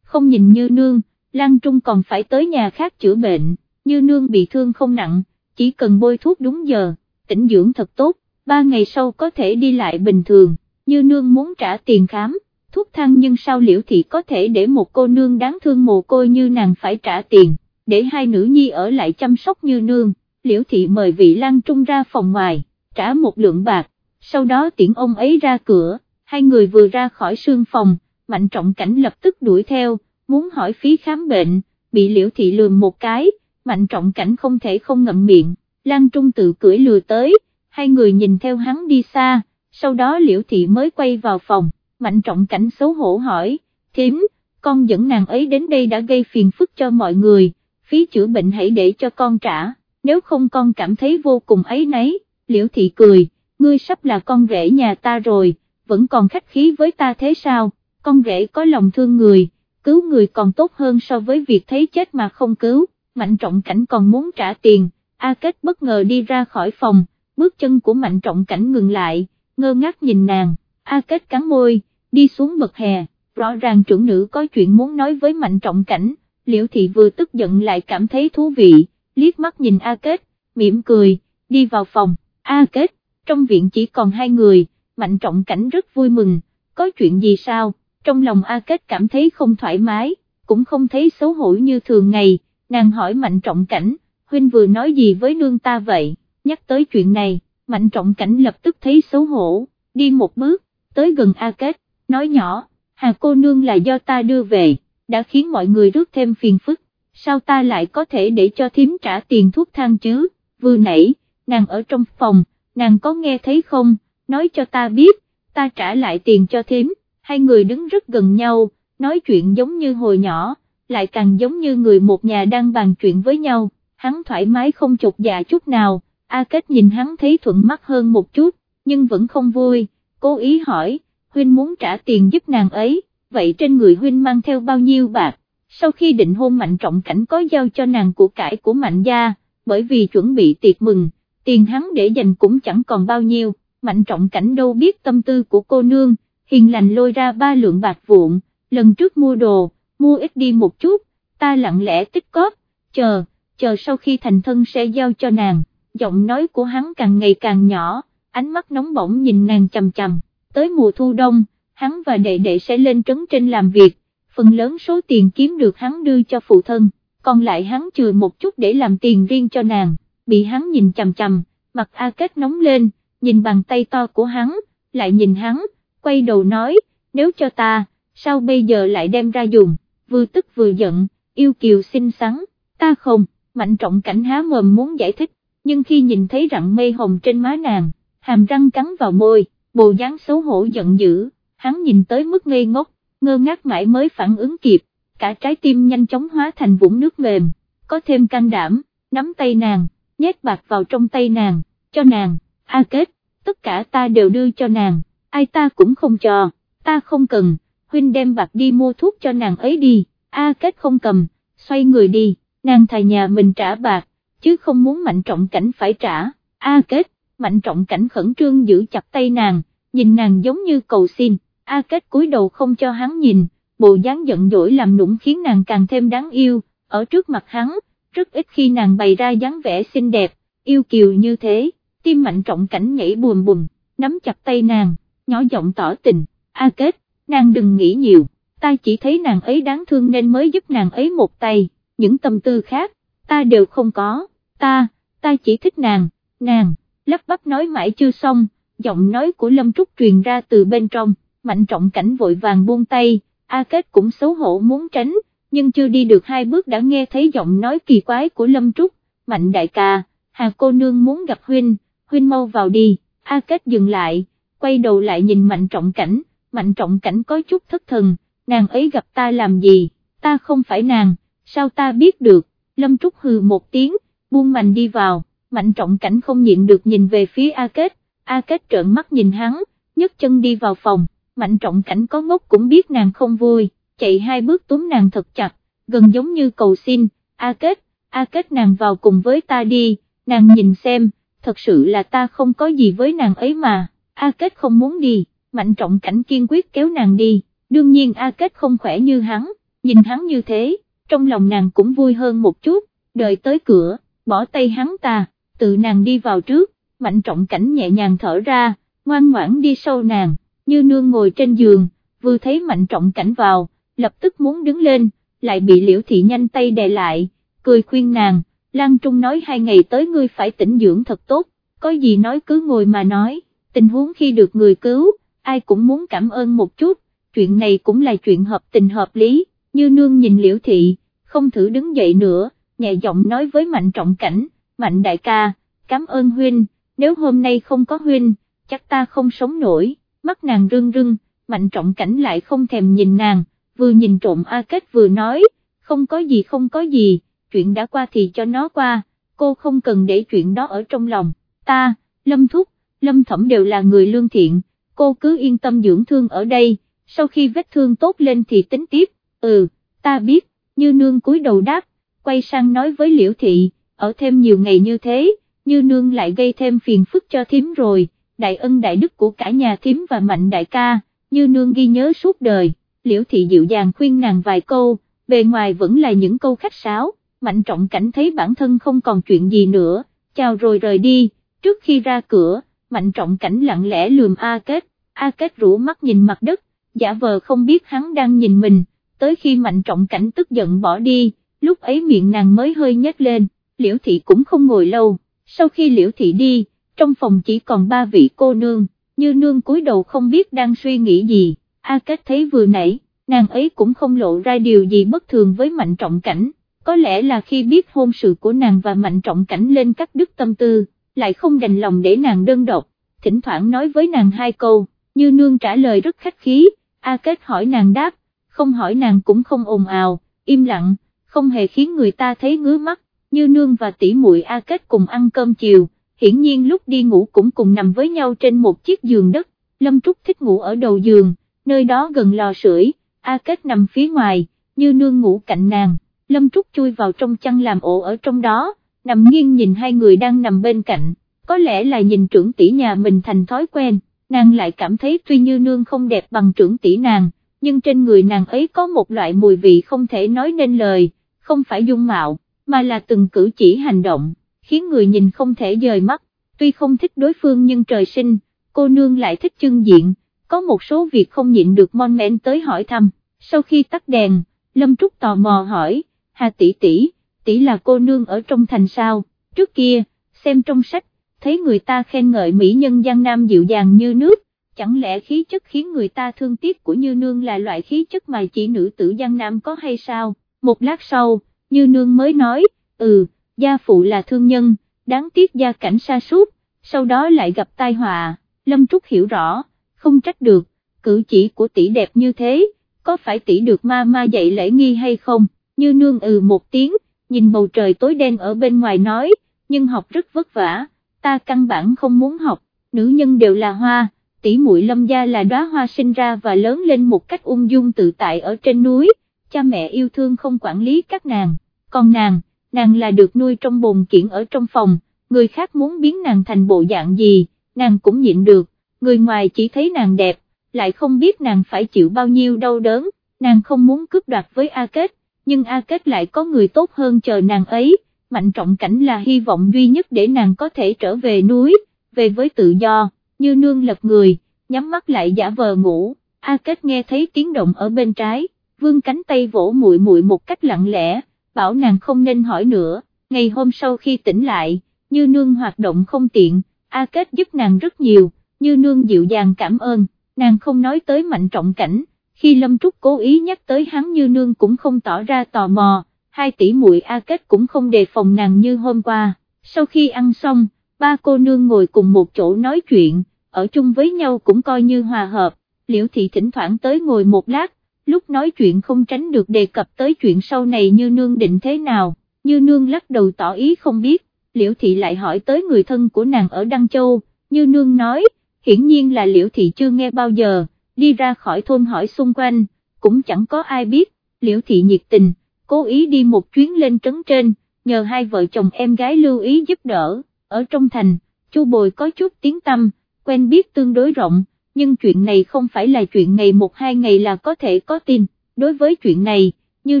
không nhìn như nương, Lan Trung còn phải tới nhà khác chữa bệnh, như nương bị thương không nặng, chỉ cần bôi thuốc đúng giờ, tĩnh dưỡng thật tốt, ba ngày sau có thể đi lại bình thường, như nương muốn trả tiền khám, thuốc thang nhưng sao liễu thị có thể để một cô nương đáng thương mồ côi như nàng phải trả tiền, để hai nữ nhi ở lại chăm sóc như nương, liễu thị mời vị Lan Trung ra phòng ngoài, trả một lượng bạc, sau đó tiễn ông ấy ra cửa, hai người vừa ra khỏi sương phòng, mạnh trọng cảnh lập tức đuổi theo, muốn hỏi phí khám bệnh, bị liễu thị lườm một cái, mạnh trọng cảnh không thể không ngậm miệng, Lan Trung tự cưỡi lừa tới, hai người nhìn theo hắn đi xa, sau đó liễu thị mới quay vào phòng, mạnh trọng cảnh xấu hổ hỏi, thím, con dẫn nàng ấy đến đây đã gây phiền phức cho mọi người, phí chữa bệnh hãy để cho con trả, nếu không con cảm thấy vô cùng ấy nấy, liễu thị cười, ngươi sắp là con rể nhà ta rồi, vẫn còn khách khí với ta thế sao, con rể có lòng thương người, cứu người còn tốt hơn so với việc thấy chết mà không cứu, mạnh trọng cảnh còn muốn trả tiền, A Kết bất ngờ đi ra khỏi phòng, bước chân của mạnh trọng cảnh ngừng lại, ngơ ngác nhìn nàng, A Kết cắn môi, đi xuống bậc hè, rõ ràng trưởng nữ có chuyện muốn nói với mạnh trọng cảnh, liễu thị vừa tức giận lại cảm thấy thú vị, liếc mắt nhìn A Kết, mỉm cười, đi vào phòng, A Kết, trong viện chỉ còn hai người, mạnh trọng cảnh rất vui mừng, có chuyện gì sao, trong lòng A Kết cảm thấy không thoải mái, cũng không thấy xấu hổ như thường ngày, nàng hỏi mạnh trọng cảnh, huynh vừa nói gì với nương ta vậy, nhắc tới chuyện này, mạnh trọng cảnh lập tức thấy xấu hổ, đi một bước, tới gần A Kết, nói nhỏ, hà cô nương là do ta đưa về, đã khiến mọi người rước thêm phiền phức, sao ta lại có thể để cho thím trả tiền thuốc thang chứ, vừa nãy, nàng ở trong phòng, nàng có nghe thấy không, nói cho ta biết, ta trả lại tiền cho thím, hai người đứng rất gần nhau, nói chuyện giống như hồi nhỏ, lại càng giống như người một nhà đang bàn chuyện với nhau, hắn thoải mái không chột dạ chút nào, A Kết nhìn hắn thấy thuận mắt hơn một chút, nhưng vẫn không vui, cố ý hỏi, huynh muốn trả tiền giúp nàng ấy, vậy trên người huynh mang theo bao nhiêu bạc, sau khi định hôn mạnh trọng cảnh có giao cho nàng của cải của mạnh gia, bởi vì chuẩn bị tiệc mừng, tiền hắn để dành cũng chẳng còn bao nhiêu, mạnh trọng cảnh đâu biết tâm tư của cô nương, hiền lành lôi ra ba lượng bạc vụn, lần trước mua đồ, mua ít đi một chút, ta lặng lẽ tích cóp, chờ, chờ sau khi thành thân sẽ giao cho nàng, giọng nói của hắn càng ngày càng nhỏ, ánh mắt nóng bỏng nhìn nàng chầm chầm, tới mùa thu đông, hắn và đệ đệ sẽ lên trấn trên làm việc, phần lớn số tiền kiếm được hắn đưa cho phụ thân, còn lại hắn chừa một chút để làm tiền riêng cho nàng, bị hắn nhìn chầm chầm, mặt A Kết nóng lên, nhìn bàn tay to của hắn, lại nhìn hắn, quay đầu nói, nếu cho ta, sao bây giờ lại đem ra dùng, vừa tức vừa giận, yêu kiều xinh xắn, ta không, mạnh trọng cảnh há mồm muốn giải thích, nhưng khi nhìn thấy rặng mây hồng trên má nàng, hàm răng cắn vào môi, bồ dáng xấu hổ giận dữ, hắn nhìn tới mức ngây ngốc, ngơ ngác mãi mới phản ứng kịp, cả trái tim nhanh chóng hóa thành vũng nước mềm, có thêm can đảm, nắm tay nàng, nhét bạc vào trong tay nàng, cho nàng, a kết, tất cả ta đều đưa cho nàng, ai ta cũng không cho, ta không cần, huynh đem bạc đi mua thuốc cho nàng ấy đi, a kết không cầm, xoay người đi, nàng thà nhà mình trả bạc, chứ không muốn mạnh trọng cảnh phải trả, a kết, mạnh trọng cảnh khẩn trương giữ chặt tay nàng, nhìn nàng giống như cầu xin, a kết cúi đầu không cho hắn nhìn, bộ dáng giận dỗi làm nũng khiến nàng càng thêm đáng yêu, ở trước mặt hắn, rất ít khi nàng bày ra dáng vẻ xinh đẹp, yêu kiều như thế, tim mạnh trọng cảnh nhảy buồn bùm, nắm chặt tay nàng, nhỏ giọng tỏ tình, a kết, nàng đừng nghĩ nhiều, ta chỉ thấy nàng ấy đáng thương nên mới giúp nàng ấy một tay, những tâm tư khác, ta đều không có, ta, ta chỉ thích nàng, nàng, lắp bắp nói mãi chưa xong, giọng nói của Lâm Trúc truyền ra từ bên trong, mạnh trọng cảnh vội vàng buông tay, A Kết cũng xấu hổ muốn tránh, nhưng chưa đi được hai bước đã nghe thấy giọng nói kỳ quái của Lâm Trúc, mạnh đại ca, hà cô nương muốn gặp huynh, huynh mau vào đi, A Kết dừng lại, quay đầu lại nhìn mạnh trọng cảnh, mạnh trọng cảnh có chút thất thần, nàng ấy gặp ta làm gì, ta không phải nàng, sao ta biết được, Lâm Trúc hừ một tiếng, buông mạnh đi vào, mạnh trọng cảnh không nhịn được nhìn về phía A Kết, A Kết trợn mắt nhìn hắn, nhấc chân đi vào phòng, mạnh trọng cảnh có ngốc cũng biết nàng không vui, chạy hai bước túm nàng thật chặt, gần giống như cầu xin, A Kết, A Kết nàng vào cùng với ta đi, nàng nhìn xem, thật sự là ta không có gì với nàng ấy mà, A Kết không muốn đi, mạnh trọng cảnh kiên quyết kéo nàng đi, đương nhiên A Kết không khỏe như hắn, nhìn hắn như thế, trong lòng nàng cũng vui hơn một chút, đợi tới cửa, bỏ tay hắn ta, tự nàng đi vào trước, mạnh trọng cảnh nhẹ nhàng thở ra, ngoan ngoãn đi sâu nàng, như nương ngồi trên giường, vừa thấy mạnh trọng cảnh vào, lập tức muốn đứng lên, lại bị liễu thị nhanh tay đè lại, cười khuyên nàng, Lan Trung nói hai ngày tới ngươi phải tỉnh dưỡng thật tốt, có gì nói cứ ngồi mà nói, tình huống khi được người cứu, ai cũng muốn cảm ơn một chút, chuyện này cũng là chuyện hợp tình hợp lý, như nương nhìn liễu thị, không thử đứng dậy nữa, nhẹ giọng nói với mạnh trọng cảnh, mạnh đại ca, cảm ơn huynh, nếu hôm nay không có huynh, chắc ta không sống nổi, mắt nàng rưng rưng, mạnh trọng cảnh lại không thèm nhìn nàng, vừa nhìn trộm A Kết vừa nói, không có gì không có gì, chuyện đã qua thì cho nó qua, cô không cần để chuyện đó ở trong lòng, ta, Lâm Thúc, Lâm Thẩm đều là người lương thiện, cô cứ yên tâm dưỡng thương ở đây, sau khi vết thương tốt lên thì tính tiếp, ừ, ta biết, như nương cúi đầu đáp, quay sang nói với Liễu Thị, ở thêm nhiều ngày như thế, như nương lại gây thêm phiền phức cho thím rồi, đại ân đại đức của cả nhà thím và mạnh đại ca, như nương ghi nhớ suốt đời, liễu thị dịu dàng khuyên nàng vài câu, bề ngoài vẫn là những câu khách sáo, mạnh trọng cảnh thấy bản thân không còn chuyện gì nữa, chào rồi rời đi, trước khi ra cửa, mạnh trọng cảnh lặng lẽ lườm A Kết, A Kết rủ mắt nhìn mặt đất, giả vờ không biết hắn đang nhìn mình, tới khi mạnh trọng cảnh tức giận bỏ đi, lúc ấy miệng nàng mới hơi nhếch lên, liễu thị cũng không ngồi lâu, sau khi liễu thị đi, trong phòng chỉ còn ba vị cô nương, như nương cúi đầu không biết đang suy nghĩ gì, A Kết thấy vừa nãy, nàng ấy cũng không lộ ra điều gì bất thường với mạnh trọng cảnh, có lẽ là khi biết hôn sự của nàng và mạnh trọng cảnh lên cắt đứt tâm tư, lại không đành lòng để nàng đơn độc, thỉnh thoảng nói với nàng hai câu, như nương trả lời rất khách khí, A Kết hỏi nàng đáp, không hỏi nàng cũng không ồn ào, im lặng, không hề khiến người ta thấy ngứa mắt, như nương và tỷ muội A Kết cùng ăn cơm chiều. Hiển nhiên lúc đi ngủ cũng cùng nằm với nhau trên một chiếc giường đất, Lâm Trúc thích ngủ ở đầu giường, nơi đó gần lò sưởi, A Kết nằm phía ngoài, như nương ngủ cạnh nàng, Lâm Trúc chui vào trong chăn làm ổ ở trong đó, nằm nghiêng nhìn hai người đang nằm bên cạnh, có lẽ là nhìn trưởng tỷ nhà mình thành thói quen, nàng lại cảm thấy tuy như nương không đẹp bằng trưởng tỷ nàng, nhưng trên người nàng ấy có một loại mùi vị không thể nói nên lời, không phải dung mạo, mà là từng cử chỉ hành động, khiến người nhìn không thể rời mắt, tuy không thích đối phương nhưng trời sinh, cô nương lại thích chân diện, có một số việc không nhịn được mon men tới hỏi thăm, sau khi tắt đèn, Lâm Trúc tò mò hỏi, Hà tỷ tỷ, tỷ là cô nương ở trong thành sao, trước kia, xem trong sách, thấy người ta khen ngợi mỹ nhân Giang Nam dịu dàng như nước, chẳng lẽ khí chất khiến người ta thương tiếc của Như Nương là loại khí chất mà chỉ nữ tử Giang Nam có hay sao, một lát sau, Như Nương mới nói, ừ, gia phụ là thương nhân, đáng tiếc gia cảnh xa sút sau đó lại gặp tai họa, Lâm Trúc hiểu rõ, không trách được, cử chỉ của tỷ đẹp như thế, có phải tỷ được ma ma dạy lễ nghi hay không, Như Nương ừ một tiếng, nhìn bầu trời tối đen ở bên ngoài nói, nhưng học rất vất vả, ta căn bản không muốn học, nữ nhân đều là hoa, tỷ muội lâm gia là đóa hoa sinh ra và lớn lên một cách ung dung tự tại ở trên núi, cha mẹ yêu thương không quản lý các nàng, còn nàng, nàng là được nuôi trong bồn kiển ở trong phòng, người khác muốn biến nàng thành bộ dạng gì, nàng cũng nhịn được, người ngoài chỉ thấy nàng đẹp, lại không biết nàng phải chịu bao nhiêu đau đớn, nàng không muốn cướp đoạt với A Kết, nhưng A Kết lại có người tốt hơn chờ nàng ấy, mạnh trọng cảnh là hy vọng duy nhất để nàng có thể trở về núi, về với tự do, như nương lật người, nhắm mắt lại giả vờ ngủ, A Kết nghe thấy tiếng động ở bên trái, vương cánh tay vỗ muội muội một cách lặng lẽ, bảo nàng không nên hỏi nữa, ngày hôm sau khi tỉnh lại, như nương hoạt động không tiện, A Kết giúp nàng rất nhiều, như nương dịu dàng cảm ơn, nàng không nói tới mạnh trọng cảnh, khi Lâm Trúc cố ý nhắc tới hắn như nương cũng không tỏ ra tò mò, hai tỷ muội A Kết cũng không đề phòng nàng như hôm qua, sau khi ăn xong, ba cô nương ngồi cùng một chỗ nói chuyện, ở chung với nhau cũng coi như hòa hợp, liễu thị thỉnh thoảng tới ngồi một lát, lúc nói chuyện không tránh được đề cập tới chuyện sau này như nương định thế nào, như nương lắc đầu tỏ ý không biết, liễu thị lại hỏi tới người thân của nàng ở Đăng Châu, như nương nói, hiển nhiên là liễu thị chưa nghe bao giờ, đi ra khỏi thôn hỏi xung quanh, cũng chẳng có ai biết, liễu thị nhiệt tình, cố ý đi một chuyến lên trấn trên, nhờ hai vợ chồng em gái lưu ý giúp đỡ, ở trong thành, Chu Bồi có chút tiếng tâm, quen biết tương đối rộng, nhưng chuyện này không phải là chuyện ngày một hai ngày là có thể có tin, đối với chuyện này, Như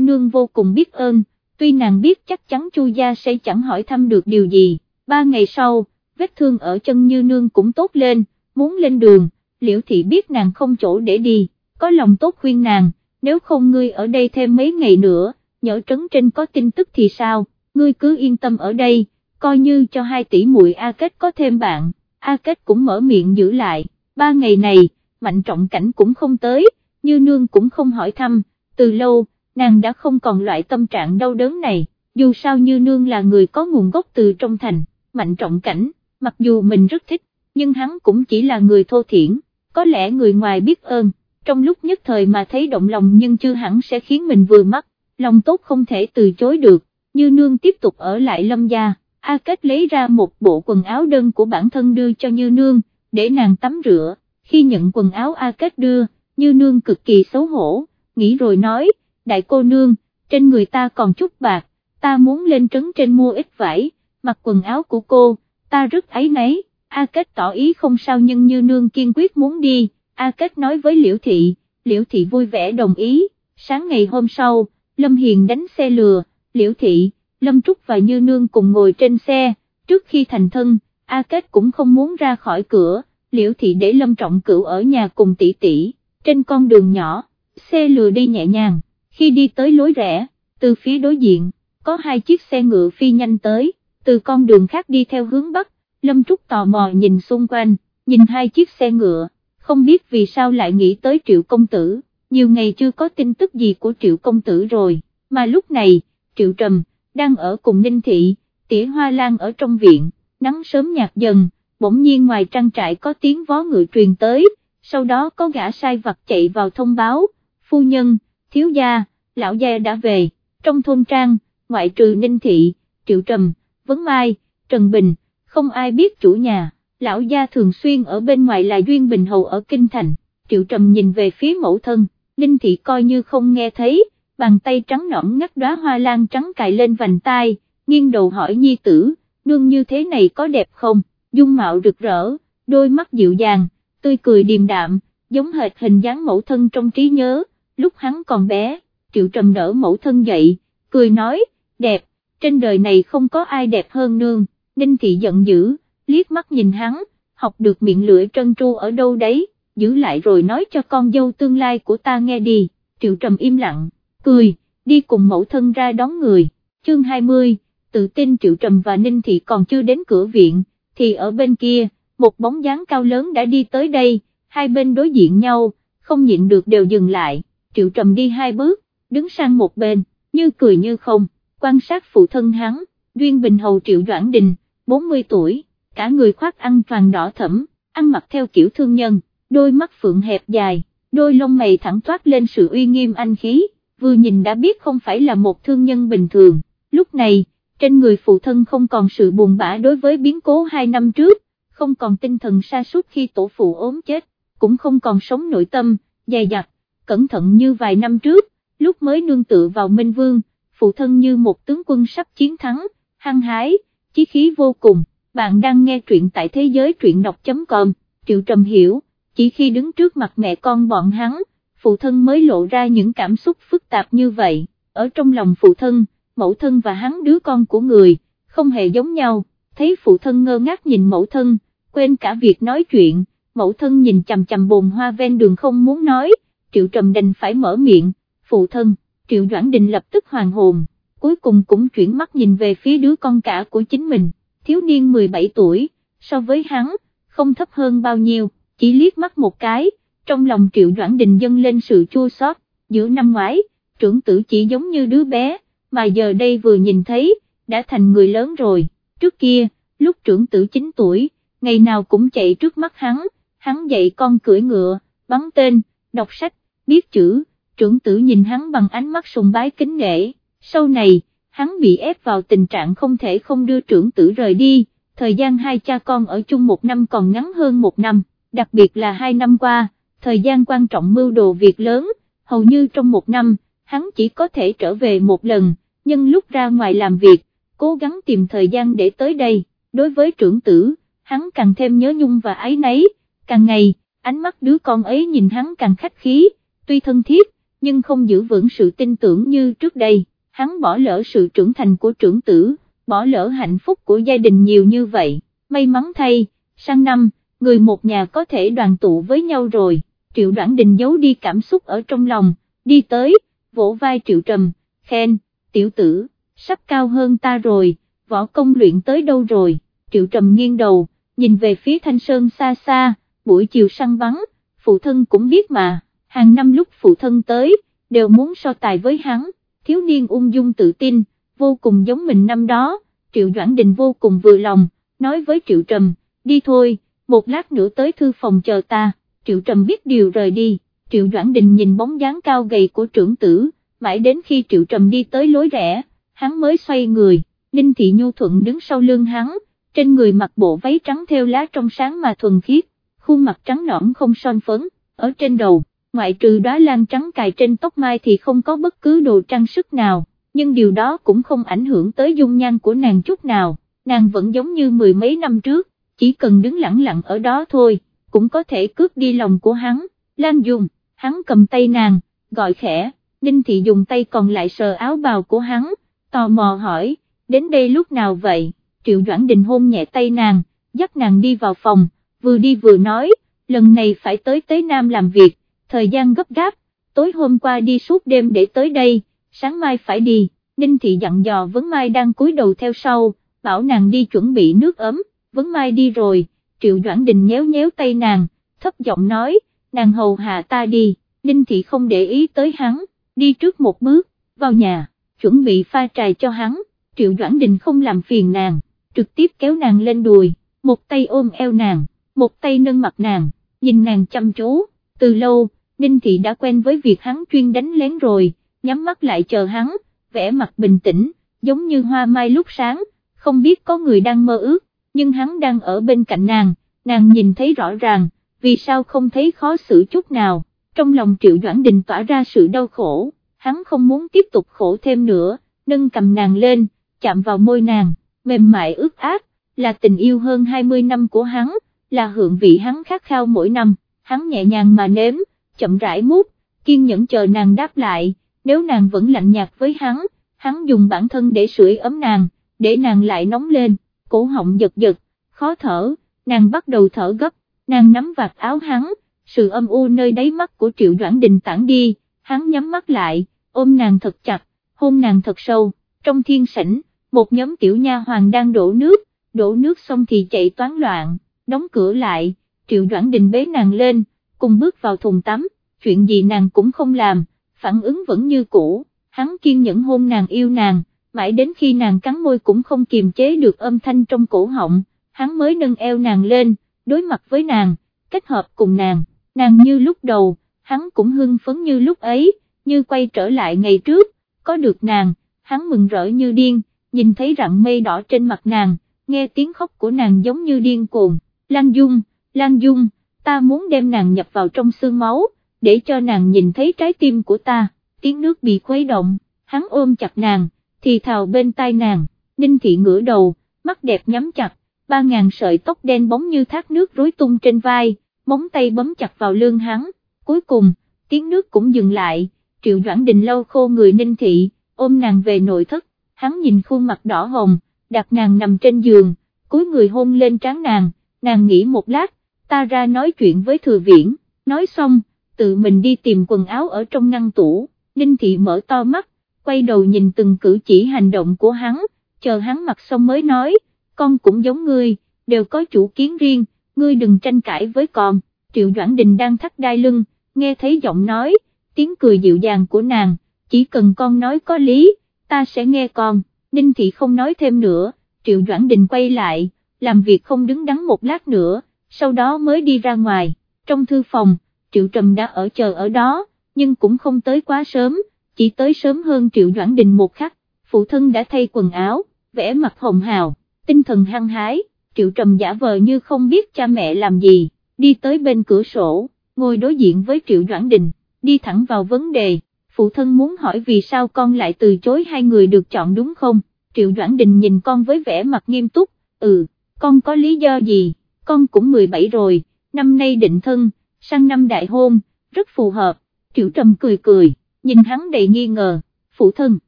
Nương vô cùng biết ơn, tuy nàng biết chắc chắn Chu Gia sẽ chẳng hỏi thăm được điều gì, ba ngày sau, vết thương ở chân Như Nương cũng tốt lên, muốn lên đường, Liễu Thị biết nàng không chỗ để đi, có lòng tốt khuyên nàng, nếu không ngươi ở đây thêm mấy ngày nữa, nhỡ trấn trên có tin tức thì sao, ngươi cứ yên tâm ở đây, coi như cho hai tỷ muội A Kết có thêm bạn, A Kết cũng mở miệng giữ lại, ba ngày này, mạnh trọng cảnh cũng không tới, như nương cũng không hỏi thăm, từ lâu, nàng đã không còn loại tâm trạng đau đớn này, dù sao như nương là người có nguồn gốc từ trong thành, mạnh trọng cảnh, mặc dù mình rất thích, nhưng hắn cũng chỉ là người thô thiển, có lẽ người ngoài biết ơn, trong lúc nhất thời mà thấy động lòng nhưng chưa hẳn sẽ khiến mình vừa mắt, lòng tốt không thể từ chối được, như nương tiếp tục ở lại lâm gia, A Kết lấy ra một bộ quần áo đơn của bản thân đưa cho Như Nương, để nàng tắm rửa, khi nhận quần áo A Kết đưa, Như Nương cực kỳ xấu hổ, nghĩ rồi nói, đại cô nương, trên người ta còn chút bạc, ta muốn lên trấn trên mua ít vải, mặc quần áo của cô, ta rất ấy nấy, A Kết tỏ ý không sao nhưng Như Nương kiên quyết muốn đi, A Kết nói với Liễu Thị, Liễu Thị vui vẻ đồng ý, sáng ngày hôm sau, Lâm Hiền đánh xe lừa, Liễu Thị, Lâm Trúc và Như Nương cùng ngồi trên xe, trước khi thành thân, A Kết cũng không muốn ra khỏi cửa, Liễu Thị để Lâm Trọng Cửu ở nhà cùng tỷ tỷ, trên con đường nhỏ, xe lừa đi nhẹ nhàng, khi đi tới lối rẽ, từ phía đối diện, có hai chiếc xe ngựa phi nhanh tới, từ con đường khác đi theo hướng Bắc, Lâm Trúc tò mò nhìn xung quanh, nhìn hai chiếc xe ngựa, không biết vì sao lại nghĩ tới Triệu Công Tử, nhiều ngày chưa có tin tức gì của Triệu Công Tử rồi, mà lúc này, Triệu Trầm, đang ở cùng Ninh Thị, tỉa hoa lan ở trong viện, nắng sớm nhạt dần, bỗng nhiên ngoài trang trại có tiếng vó ngựa truyền tới, sau đó có gã sai vặt chạy vào thông báo, phu nhân, thiếu gia, lão gia đã về, trong thôn trang, ngoại trừ Ninh Thị, Triệu Trầm, Vấn Mai, Trần Bình, không ai biết chủ nhà, lão gia thường xuyên ở bên ngoài là Duyên Bình Hầu ở Kinh Thành, Triệu Trầm nhìn về phía mẫu thân, Ninh Thị coi như không nghe thấy, bàn tay trắng nõn ngắt đóa hoa lan trắng cài lên vành tai, nghiêng đầu hỏi nhi tử, nương như thế này có đẹp không, dung mạo rực rỡ, đôi mắt dịu dàng, tươi cười điềm đạm, giống hệt hình dáng mẫu thân trong trí nhớ, lúc hắn còn bé, triệu trầm đỡ mẫu thân dậy, cười nói, đẹp, trên đời này không có ai đẹp hơn nương, Ninh Thị giận dữ, liếc mắt nhìn hắn, học được miệng lưỡi trân tru ở đâu đấy, giữ lại rồi nói cho con dâu tương lai của ta nghe đi, triệu trầm im lặng, cười, đi cùng mẫu thân ra đón người, chương 20, tự tin triệu trầm và Ninh Thị còn chưa đến cửa viện, thì ở bên kia, một bóng dáng cao lớn đã đi tới đây, hai bên đối diện nhau, không nhịn được đều dừng lại, triệu trầm đi hai bước, đứng sang một bên, như cười như không, quan sát phụ thân hắn, Duyên Bình Hầu Triệu Doãn Đình, 40 tuổi, cả người khoác ăn vàng đỏ thẫm, ăn mặc theo kiểu thương nhân, đôi mắt phượng hẹp dài, đôi lông mày thẳng toát lên sự uy nghiêm anh khí, vừa nhìn đã biết không phải là một thương nhân bình thường, lúc này, trên người phụ thân không còn sự buồn bã đối với biến cố hai năm trước, không còn tinh thần sa sút khi tổ phụ ốm chết, cũng không còn sống nội tâm, dày dặt, cẩn thận như vài năm trước, lúc mới nương tựa vào Minh Vương, phụ thân như một tướng quân sắp chiến thắng, hăng hái, chí khí vô cùng, bạn đang nghe truyện tại thế giới truyện đọc.com, Triệu Trầm hiểu, chỉ khi đứng trước mặt mẹ con bọn hắn, phụ thân mới lộ ra những cảm xúc phức tạp như vậy, ở trong lòng phụ thân, mẫu thân và hắn đứa con của người, không hề giống nhau, thấy phụ thân ngơ ngác nhìn mẫu thân, quên cả việc nói chuyện, mẫu thân nhìn chằm chằm bồn hoa ven đường không muốn nói, Triệu Trầm đành phải mở miệng, phụ thân, Triệu Doãn Đình lập tức hoàng hồn, cuối cùng cũng chuyển mắt nhìn về phía đứa con cả của chính mình, thiếu niên 17 tuổi, so với hắn, không thấp hơn bao nhiêu, chỉ liếc mắt một cái, trong lòng Triệu Doãn Đình dâng lên sự chua xót. giữa năm ngoái, trưởng tử chỉ giống như đứa bé, mà giờ đây vừa nhìn thấy, đã thành người lớn rồi, trước kia, lúc trưởng tử 9 tuổi, ngày nào cũng chạy trước mắt hắn, hắn dạy con cưỡi ngựa, bắn tên, đọc sách, biết chữ, trưởng tử nhìn hắn bằng ánh mắt sùng bái kính nghệ sau này, hắn bị ép vào tình trạng không thể không đưa trưởng tử rời đi, thời gian hai cha con ở chung một năm còn ngắn hơn một năm, đặc biệt là hai năm qua, thời gian quan trọng mưu đồ việc lớn, hầu như trong một năm, hắn chỉ có thể trở về một lần, nhưng lúc ra ngoài làm việc, cố gắng tìm thời gian để tới đây, đối với trưởng tử, hắn càng thêm nhớ nhung và ái nấy, càng ngày, ánh mắt đứa con ấy nhìn hắn càng khách khí, tuy thân thiết, nhưng không giữ vững sự tin tưởng như trước đây, hắn bỏ lỡ sự trưởng thành của trưởng tử, bỏ lỡ hạnh phúc của gia đình nhiều như vậy, may mắn thay, sang năm, người một nhà có thể đoàn tụ với nhau rồi, triệu đoạn đình giấu đi cảm xúc ở trong lòng, đi tới, vỗ vai triệu trầm, khen, tiểu tử, sắp cao hơn ta rồi, võ công luyện tới đâu rồi, triệu trầm nghiêng đầu, nhìn về phía thanh sơn xa xa, buổi chiều săn bắn, phụ thân cũng biết mà, hàng năm lúc phụ thân tới, đều muốn so tài với hắn, thiếu niên ung dung tự tin, vô cùng giống mình năm đó, triệu doãn đình vô cùng vừa lòng, nói với triệu trầm, đi thôi, một lát nữa tới thư phòng chờ ta, triệu trầm biết điều rời đi, triệu doãn đình nhìn bóng dáng cao gầy của trưởng tử, mãi đến khi triệu trầm đi tới lối rẽ, hắn mới xoay người, Ninh Thị Nhu Thuận đứng sau lưng hắn, trên người mặc bộ váy trắng theo lá trong sáng mà thuần khiết, khuôn mặt trắng nõn không son phấn, ở trên đầu, ngoại trừ đóa lan trắng cài trên tóc mai thì không có bất cứ đồ trang sức nào, nhưng điều đó cũng không ảnh hưởng tới dung nhan của nàng chút nào, nàng vẫn giống như mười mấy năm trước, chỉ cần đứng lặng lặng ở đó thôi, cũng có thể cướp đi lòng của hắn, Lan Dung, hắn cầm tay nàng, gọi khẽ, Ninh Thị dùng tay còn lại sờ áo bào của hắn, tò mò hỏi, đến đây lúc nào vậy, Triệu Doãn Đình hôn nhẹ tay nàng, dắt nàng đi vào phòng, vừa đi vừa nói, lần này phải tới Tế Nam làm việc, thời gian gấp gáp, tối hôm qua đi suốt đêm để tới đây, sáng mai phải đi, Ninh Thị dặn dò Vấn Mai đang cúi đầu theo sau, bảo nàng đi chuẩn bị nước ấm, Vấn Mai đi rồi, Triệu Doãn Đình nhéo nhéo tay nàng, thấp giọng nói, nàng hầu hạ ta đi, Ninh Thị không để ý tới hắn, đi trước một bước, vào nhà, chuẩn bị pha trà cho hắn, Triệu Doãn Đình không làm phiền nàng, trực tiếp kéo nàng lên đùi, một tay ôm eo nàng, một tay nâng mặt nàng, nhìn nàng chăm chú, từ lâu, Ninh Thị đã quen với việc hắn chuyên đánh lén rồi, nhắm mắt lại chờ hắn, vẻ mặt bình tĩnh, giống như hoa mai lúc sáng, không biết có người đang mơ ước, nhưng hắn đang ở bên cạnh nàng, nàng nhìn thấy rõ ràng, vì sao không thấy khó xử chút nào, trong lòng Triệu Doãn Đình tỏa ra sự đau khổ, hắn không muốn tiếp tục khổ thêm nữa, nâng cầm nàng lên, chạm vào môi nàng, mềm mại ướt át, là tình yêu hơn 20 năm của hắn, là hưởng vị hắn khát khao mỗi năm, hắn nhẹ nhàng mà nếm, chậm rãi mút, kiên nhẫn chờ nàng đáp lại, nếu nàng vẫn lạnh nhạt với hắn, hắn dùng bản thân để sưởi ấm nàng, để nàng lại nóng lên, cổ họng giật giật, khó thở, nàng bắt đầu thở gấp, nàng nắm vạt áo hắn, sự âm u nơi đáy mắt của Triệu Doãn Đình tản đi, hắn nhắm mắt lại, ôm nàng thật chặt, hôn nàng thật sâu, trong thiên sảnh, một nhóm tiểu nha hoàng đang đổ nước, đổ nước xong thì chạy toán loạn, đóng cửa lại, Triệu Doãn Đình bế nàng lên, cùng bước vào thùng tắm, chuyện gì nàng cũng không làm, phản ứng vẫn như cũ, hắn kiên nhẫn hôn nàng yêu nàng, mãi đến khi nàng cắn môi cũng không kiềm chế được âm thanh trong cổ họng, hắn mới nâng eo nàng lên, đối mặt với nàng, kết hợp cùng nàng, nàng như lúc đầu, hắn cũng hưng phấn như lúc ấy, như quay trở lại ngày trước, có được nàng, hắn mừng rỡ như điên, nhìn thấy rặng mây đỏ trên mặt nàng, nghe tiếng khóc của nàng giống như điên cuồng, Lan Dung, Lan Dung, ta muốn đem nàng nhập vào trong xương máu, để cho nàng nhìn thấy trái tim của ta, tiếng nước bị khuấy động, hắn ôm chặt nàng, thì thào bên tai nàng, Ninh Thị ngửa đầu, mắt đẹp nhắm chặt, ba ngàn sợi tóc đen bóng như thác nước rối tung trên vai, móng tay bấm chặt vào lưng hắn, cuối cùng, tiếng nước cũng dừng lại, Triệu Doãn Đình lâu khô người Ninh Thị, ôm nàng về nội thất, hắn nhìn khuôn mặt đỏ hồng, đặt nàng nằm trên giường, cúi người hôn lên trán nàng, nàng nghĩ một lát, ta ra nói chuyện với thừa viễn, nói xong, tự mình đi tìm quần áo ở trong ngăn tủ, Ninh Thị mở to mắt, quay đầu nhìn từng cử chỉ hành động của hắn, chờ hắn mặc xong mới nói, con cũng giống ngươi, đều có chủ kiến riêng, ngươi đừng tranh cãi với con, Triệu Doãn Đình đang thắt đai lưng, nghe thấy giọng nói, tiếng cười dịu dàng của nàng, chỉ cần con nói có lý, ta sẽ nghe con, Ninh Thị không nói thêm nữa, Triệu Doãn Đình quay lại, làm việc không đứng đắn một lát nữa, sau đó mới đi ra ngoài, trong thư phòng, Triệu Trầm đã ở chờ ở đó, nhưng cũng không tới quá sớm, chỉ tới sớm hơn Triệu Doãn Đình một khắc, phụ thân đã thay quần áo, vẽ mặt hồng hào, tinh thần hăng hái, Triệu Trầm giả vờ như không biết cha mẹ làm gì, đi tới bên cửa sổ, ngồi đối diện với Triệu Doãn Đình, đi thẳng vào vấn đề, phụ thân muốn hỏi vì sao con lại từ chối hai người được chọn đúng không, Triệu Doãn Đình nhìn con với vẻ mặt nghiêm túc, ừ, con có lý do gì, con cũng 17 rồi, năm nay định thân, sang năm đại hôn, rất phù hợp, Triệu Trầm cười cười, nhìn hắn đầy nghi ngờ, phụ thân,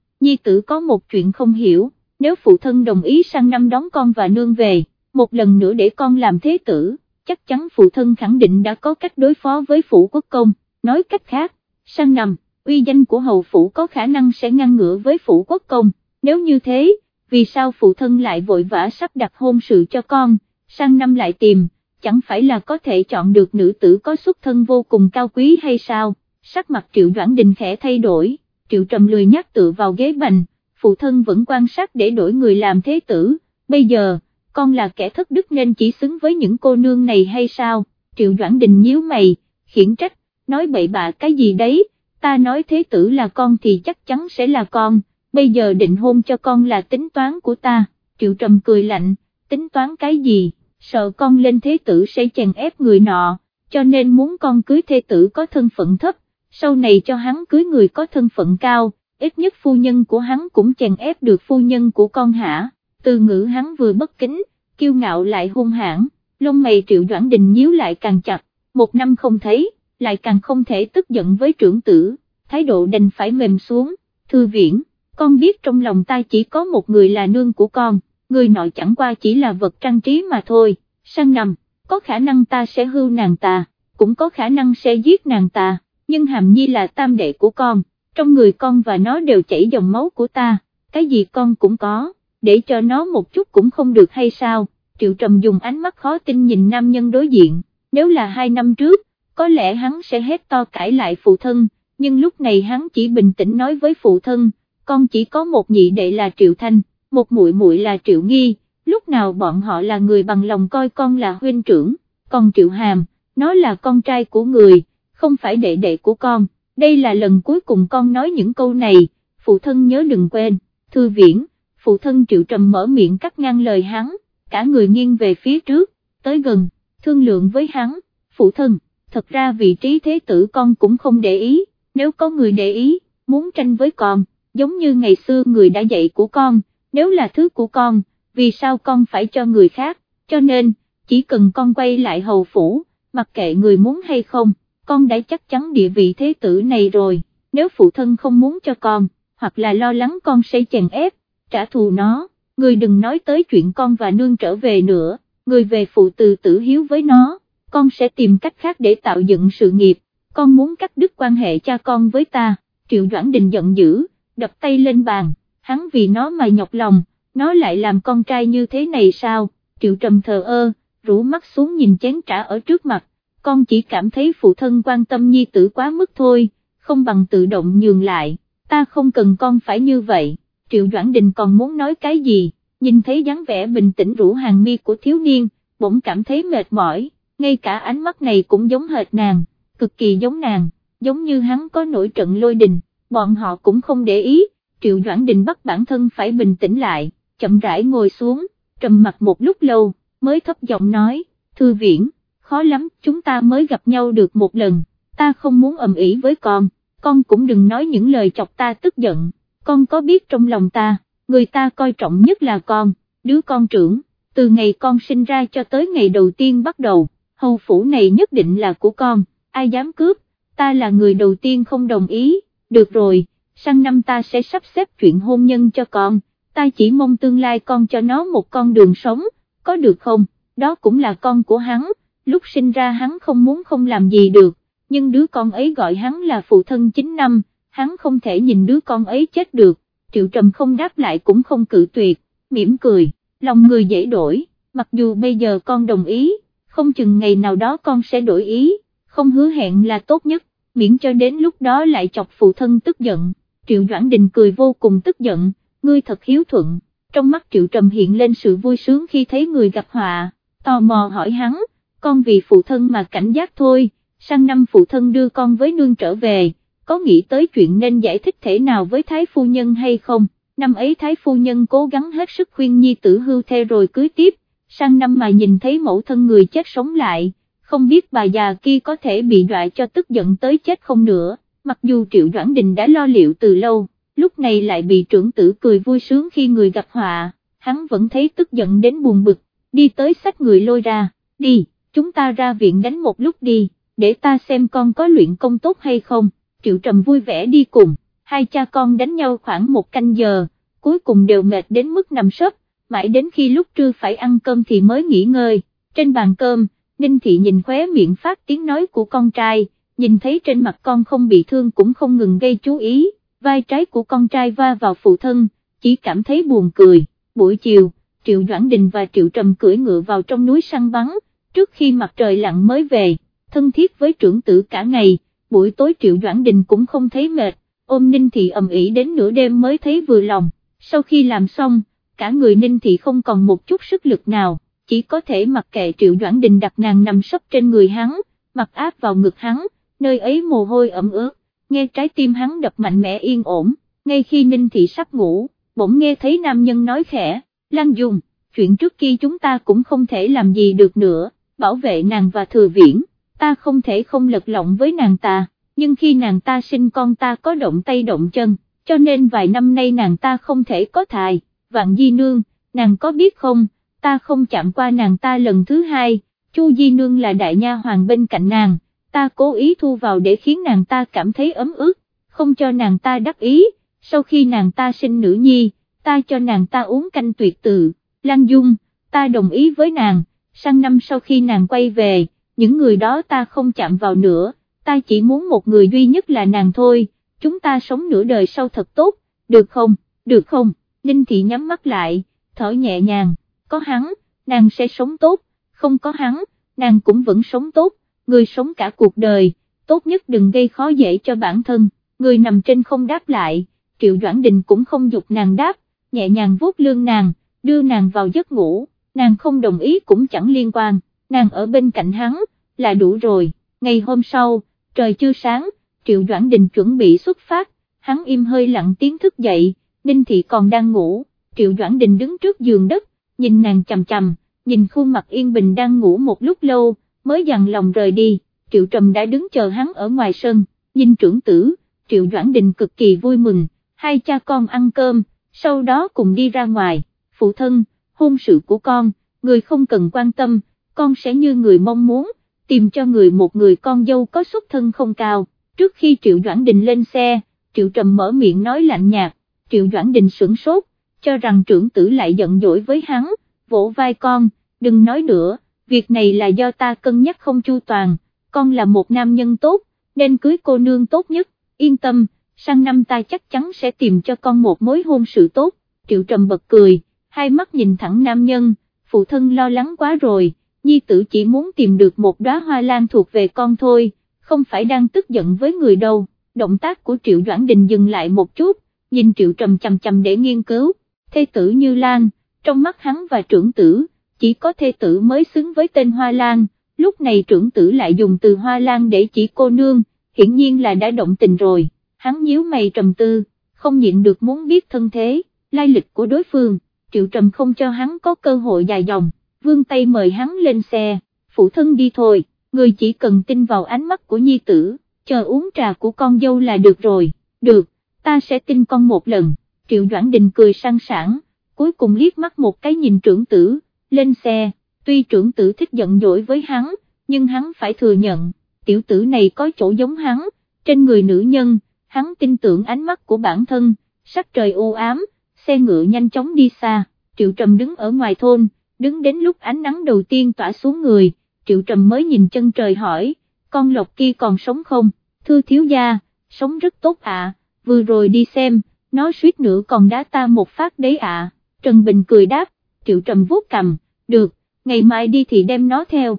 nhi tử có một chuyện không hiểu, nếu phụ thân đồng ý sang năm đón con và nương về, một lần nữa để con làm thế tử, chắc chắn phụ thân khẳng định đã có cách đối phó với phủ quốc công, nói cách khác, sang năm, uy danh của hầu phủ có khả năng sẽ ngăn ngửa với phủ quốc công, nếu như thế, vì sao phụ thân lại vội vã sắp đặt hôn sự cho con, sang năm lại tìm, chẳng phải là có thể chọn được nữ tử có xuất thân vô cùng cao quý hay sao, sắc mặt triệu doãn đình khẽ thay đổi, triệu trầm lười nhắc tự vào ghế bành, phụ thân vẫn quan sát để đổi người làm thế tử, bây giờ, con là kẻ thất đức nên chỉ xứng với những cô nương này hay sao, triệu doãn đình nhíu mày, khiển trách, nói bậy bạ cái gì đấy, ta nói thế tử là con thì chắc chắn sẽ là con, bây giờ định hôn cho con là tính toán của ta, triệu trầm cười lạnh, tính toán cái gì, sợ con lên thế tử sẽ chèn ép người nọ, cho nên muốn con cưới thế tử có thân phận thấp, sau này cho hắn cưới người có thân phận cao, ít nhất phu nhân của hắn cũng chèn ép được phu nhân của con hả, từ ngữ hắn vừa bất kính, kiêu ngạo lại hung hãn, lông mày triệu doãn đình nhíu lại càng chặt, một năm không thấy, lại càng không thể tức giận với trưởng tử, thái độ đành phải mềm xuống, thư viễn, con biết trong lòng ta chỉ có một người là nương của con, người nội chẳng qua chỉ là vật trang trí mà thôi, sang năm, có khả năng ta sẽ hưu nàng ta, cũng có khả năng sẽ giết nàng ta, nhưng hàm nhi là tam đệ của con, trong người con và nó đều chảy dòng máu của ta, cái gì con cũng có, để cho nó một chút cũng không được hay sao, triệu trầm dùng ánh mắt khó tin nhìn nam nhân đối diện, nếu là hai năm trước, có lẽ hắn sẽ hết to cãi lại phụ thân, nhưng lúc này hắn chỉ bình tĩnh nói với phụ thân, con chỉ có một nhị đệ là Triệu Thanh, một muội muội là Triệu Nghi, lúc nào bọn họ là người bằng lòng coi con là huynh trưởng, còn Triệu Hàm, nó là con trai của người, không phải đệ đệ của con, đây là lần cuối cùng con nói những câu này, phụ thân nhớ đừng quên, thư viễn, phụ thân Triệu Trầm mở miệng cắt ngang lời hắn, cả người nghiêng về phía trước, tới gần, thương lượng với hắn, phụ thân, thật ra vị trí thế tử con cũng không để ý, nếu có người để ý, muốn tranh với con, giống như ngày xưa người đã dạy của con, nếu là thứ của con, vì sao con phải cho người khác, cho nên, chỉ cần con quay lại hầu phủ, mặc kệ người muốn hay không, con đã chắc chắn địa vị thế tử này rồi, nếu phụ thân không muốn cho con, hoặc là lo lắng con sẽ chèn ép, trả thù nó, người đừng nói tới chuyện con và nương trở về nữa, người về phụ từ tử hiếu với nó, con sẽ tìm cách khác để tạo dựng sự nghiệp, con muốn cắt đứt quan hệ cha con với ta, Triệu Doãn Đình giận dữ, đập tay lên bàn, hắn vì nó mà nhọc lòng, nó lại làm con trai như thế này sao, Triệu Trầm thờ ơ, rủ mắt xuống nhìn chén trả ở trước mặt, con chỉ cảm thấy phụ thân quan tâm nhi tử quá mức thôi, không bằng tự động nhường lại, ta không cần con phải như vậy, Triệu Doãn Đình còn muốn nói cái gì, nhìn thấy dáng vẻ bình tĩnh rủ hàng mi của thiếu niên, bỗng cảm thấy mệt mỏi, ngay cả ánh mắt này cũng giống hệt nàng, cực kỳ giống nàng, giống như hắn có nổi trận lôi đình, bọn họ cũng không để ý, Triệu Doãn Đình bắt bản thân phải bình tĩnh lại, chậm rãi ngồi xuống, trầm mặt một lúc lâu, mới thấp giọng nói, thư viễn, khó lắm, chúng ta mới gặp nhau được một lần, ta không muốn ầm ĩ với con, con cũng đừng nói những lời chọc ta tức giận, con có biết trong lòng ta, người ta coi trọng nhất là con, đứa con trưởng, từ ngày con sinh ra cho tới ngày đầu tiên bắt đầu, hầu phủ này nhất định là của con, ai dám cướp, ta là người đầu tiên không đồng ý, được rồi, sang năm ta sẽ sắp xếp chuyện hôn nhân cho con, ta chỉ mong tương lai con cho nó một con đường sống, có được không, đó cũng là con của hắn, lúc sinh ra hắn không muốn không làm gì được, nhưng đứa con ấy gọi hắn là phụ thân 9 năm, hắn không thể nhìn đứa con ấy chết được, triệu trầm không đáp lại cũng không cự tuyệt, mỉm cười, lòng người dễ đổi, mặc dù bây giờ con đồng ý, không chừng ngày nào đó con sẽ đổi ý, không hứa hẹn là tốt nhất, miễn cho đến lúc đó lại chọc phụ thân tức giận, triệu Doãn Đình cười vô cùng tức giận, ngươi thật hiếu thuận, trong mắt triệu trầm hiện lên sự vui sướng khi thấy người gặp họa, tò mò hỏi hắn, con vì phụ thân mà cảnh giác thôi, sang năm phụ thân đưa con với nương trở về, có nghĩ tới chuyện nên giải thích thể nào với thái phu nhân hay không, năm ấy thái phu nhân cố gắng hết sức khuyên nhi tử hưu thê rồi cưới tiếp, sang năm mà nhìn thấy mẫu thân người chết sống lại, không biết bà già kia có thể bị đọa cho tức giận tới chết không nữa, mặc dù Triệu Doãn Đình đã lo liệu từ lâu, lúc này lại bị trưởng tử cười vui sướng khi người gặp họa, hắn vẫn thấy tức giận đến buồn bực, đi tới sách người lôi ra, đi, chúng ta ra viện đánh một lúc đi, để ta xem con có luyện công tốt hay không, Triệu Trầm vui vẻ đi cùng, hai cha con đánh nhau khoảng một canh giờ, cuối cùng đều mệt đến mức nằm sấp, mãi đến khi lúc trưa phải ăn cơm thì mới nghỉ ngơi, trên bàn cơm, Ninh Thị nhìn khóe miệng phát tiếng nói của con trai, nhìn thấy trên mặt con không bị thương cũng không ngừng gây chú ý, vai trái của con trai va vào phụ thân, chỉ cảm thấy buồn cười, buổi chiều, Triệu Doãn Đình và Triệu Trầm cưỡi ngựa vào trong núi săn bắn, trước khi mặt trời lặn mới về, thân thiết với trưởng tử cả ngày, buổi tối Triệu Doãn Đình cũng không thấy mệt, ôm Ninh Thị ầm ĩ đến nửa đêm mới thấy vừa lòng, sau khi làm xong, cả người Ninh Thị không còn một chút sức lực nào, chỉ có thể mặc kệ Triệu Doãn Đình đặt nàng nằm sấp trên người hắn, mặc áp vào ngực hắn, nơi ấy mồ hôi ẩm ướt, nghe trái tim hắn đập mạnh mẽ yên ổn, ngay khi Ninh Thị sắp ngủ, bỗng nghe thấy nam nhân nói khẽ, Lan Dung, chuyện trước kia chúng ta cũng không thể làm gì được nữa, bảo vệ nàng và thừa viễn, ta không thể không lật lọng với nàng ta, nhưng khi nàng ta sinh con ta có động tay động chân, cho nên vài năm nay nàng ta không thể có thai, vạn di nương, nàng có biết không, ta không chạm qua nàng ta lần thứ hai, Chu Di Nương là đại nha hoàng bên cạnh nàng, ta cố ý thu vào để khiến nàng ta cảm thấy ấm ức, không cho nàng ta đắc ý, sau khi nàng ta sinh nữ nhi, ta cho nàng ta uống canh tuyệt tự, Lan Dung, ta đồng ý với nàng, sang năm sau khi nàng quay về, những người đó ta không chạm vào nữa, ta chỉ muốn một người duy nhất là nàng thôi, chúng ta sống nửa đời sau thật tốt, được không, được không, Ninh Thị nhắm mắt lại, thở nhẹ nhàng, có hắn, nàng sẽ sống tốt, không có hắn, nàng cũng vẫn sống tốt, người sống cả cuộc đời, tốt nhất đừng gây khó dễ cho bản thân, người nằm trên không đáp lại, Triệu Doãn Đình cũng không dục nàng đáp, nhẹ nhàng vuốt lương nàng, đưa nàng vào giấc ngủ, nàng không đồng ý cũng chẳng liên quan, nàng ở bên cạnh hắn, là đủ rồi, ngày hôm sau, trời chưa sáng, Triệu Doãn Đình chuẩn bị xuất phát, hắn im hơi lặng tiếng thức dậy, Ninh Thị còn đang ngủ, Triệu Doãn Đình đứng trước giường đất, nhìn nàng chầm chầm, nhìn khuôn mặt yên bình đang ngủ một lúc lâu, mới dằn lòng rời đi, Triệu Trầm đã đứng chờ hắn ở ngoài sân, nhìn trưởng tử, Triệu Doãn Đình cực kỳ vui mừng, hai cha con ăn cơm, sau đó cùng đi ra ngoài, phụ thân, hôn sự của con, người không cần quan tâm, con sẽ như người mong muốn, tìm cho người một người con dâu có xuất thân không cao, trước khi Triệu Doãn Đình lên xe, Triệu Trầm mở miệng nói lạnh nhạt, Triệu Doãn Đình sửng sốt, cho rằng trưởng tử lại giận dỗi với hắn, vỗ vai con, đừng nói nữa, việc này là do ta cân nhắc không chu toàn, con là một nam nhân tốt, nên cưới cô nương tốt nhất, yên tâm, sang năm ta chắc chắn sẽ tìm cho con một mối hôn sự tốt, Triệu Trầm bật cười, hai mắt nhìn thẳng nam nhân, phụ thân lo lắng quá rồi, nhi tử chỉ muốn tìm được một đóa hoa lan thuộc về con thôi, không phải đang tức giận với người đâu, động tác của Triệu Doãn Đình dừng lại một chút, nhìn Triệu Trầm chầm chầm để nghiên cứu, thê tử như Lan, trong mắt hắn và trưởng tử, chỉ có thê tử mới xứng với tên Hoa Lan, lúc này trưởng tử lại dùng từ Hoa Lan để chỉ cô nương, hiển nhiên là đã động tình rồi, hắn nhíu mày trầm tư, không nhịn được muốn biết thân thế, lai lịch của đối phương, Triệu Trầm không cho hắn có cơ hội dài dòng, vương tay mời hắn lên xe, phụ thân đi thôi, người chỉ cần tin vào ánh mắt của nhi tử, chờ uống trà của con dâu là được rồi, được, ta sẽ tin con một lần, Triệu Doãn Đình cười sang sảng, cuối cùng liếc mắt một cái nhìn trưởng tử, lên xe, tuy trưởng tử thích giận dỗi với hắn, nhưng hắn phải thừa nhận, tiểu tử này có chỗ giống hắn, trên người nữ nhân, hắn tin tưởng ánh mắt của bản thân, sắc trời u ám, xe ngựa nhanh chóng đi xa, Triệu Trầm đứng ở ngoài thôn, đứng đến lúc ánh nắng đầu tiên tỏa xuống người, Triệu Trầm mới nhìn chân trời hỏi, con lộc kia còn sống không, thưa thiếu gia, sống rất tốt ạ, vừa rồi đi xem, nó suýt nữa còn đá ta một phát đấy ạ, Trần Bình cười đáp, Triệu Trầm vuốt cầm, được, ngày mai đi thì đem nó theo,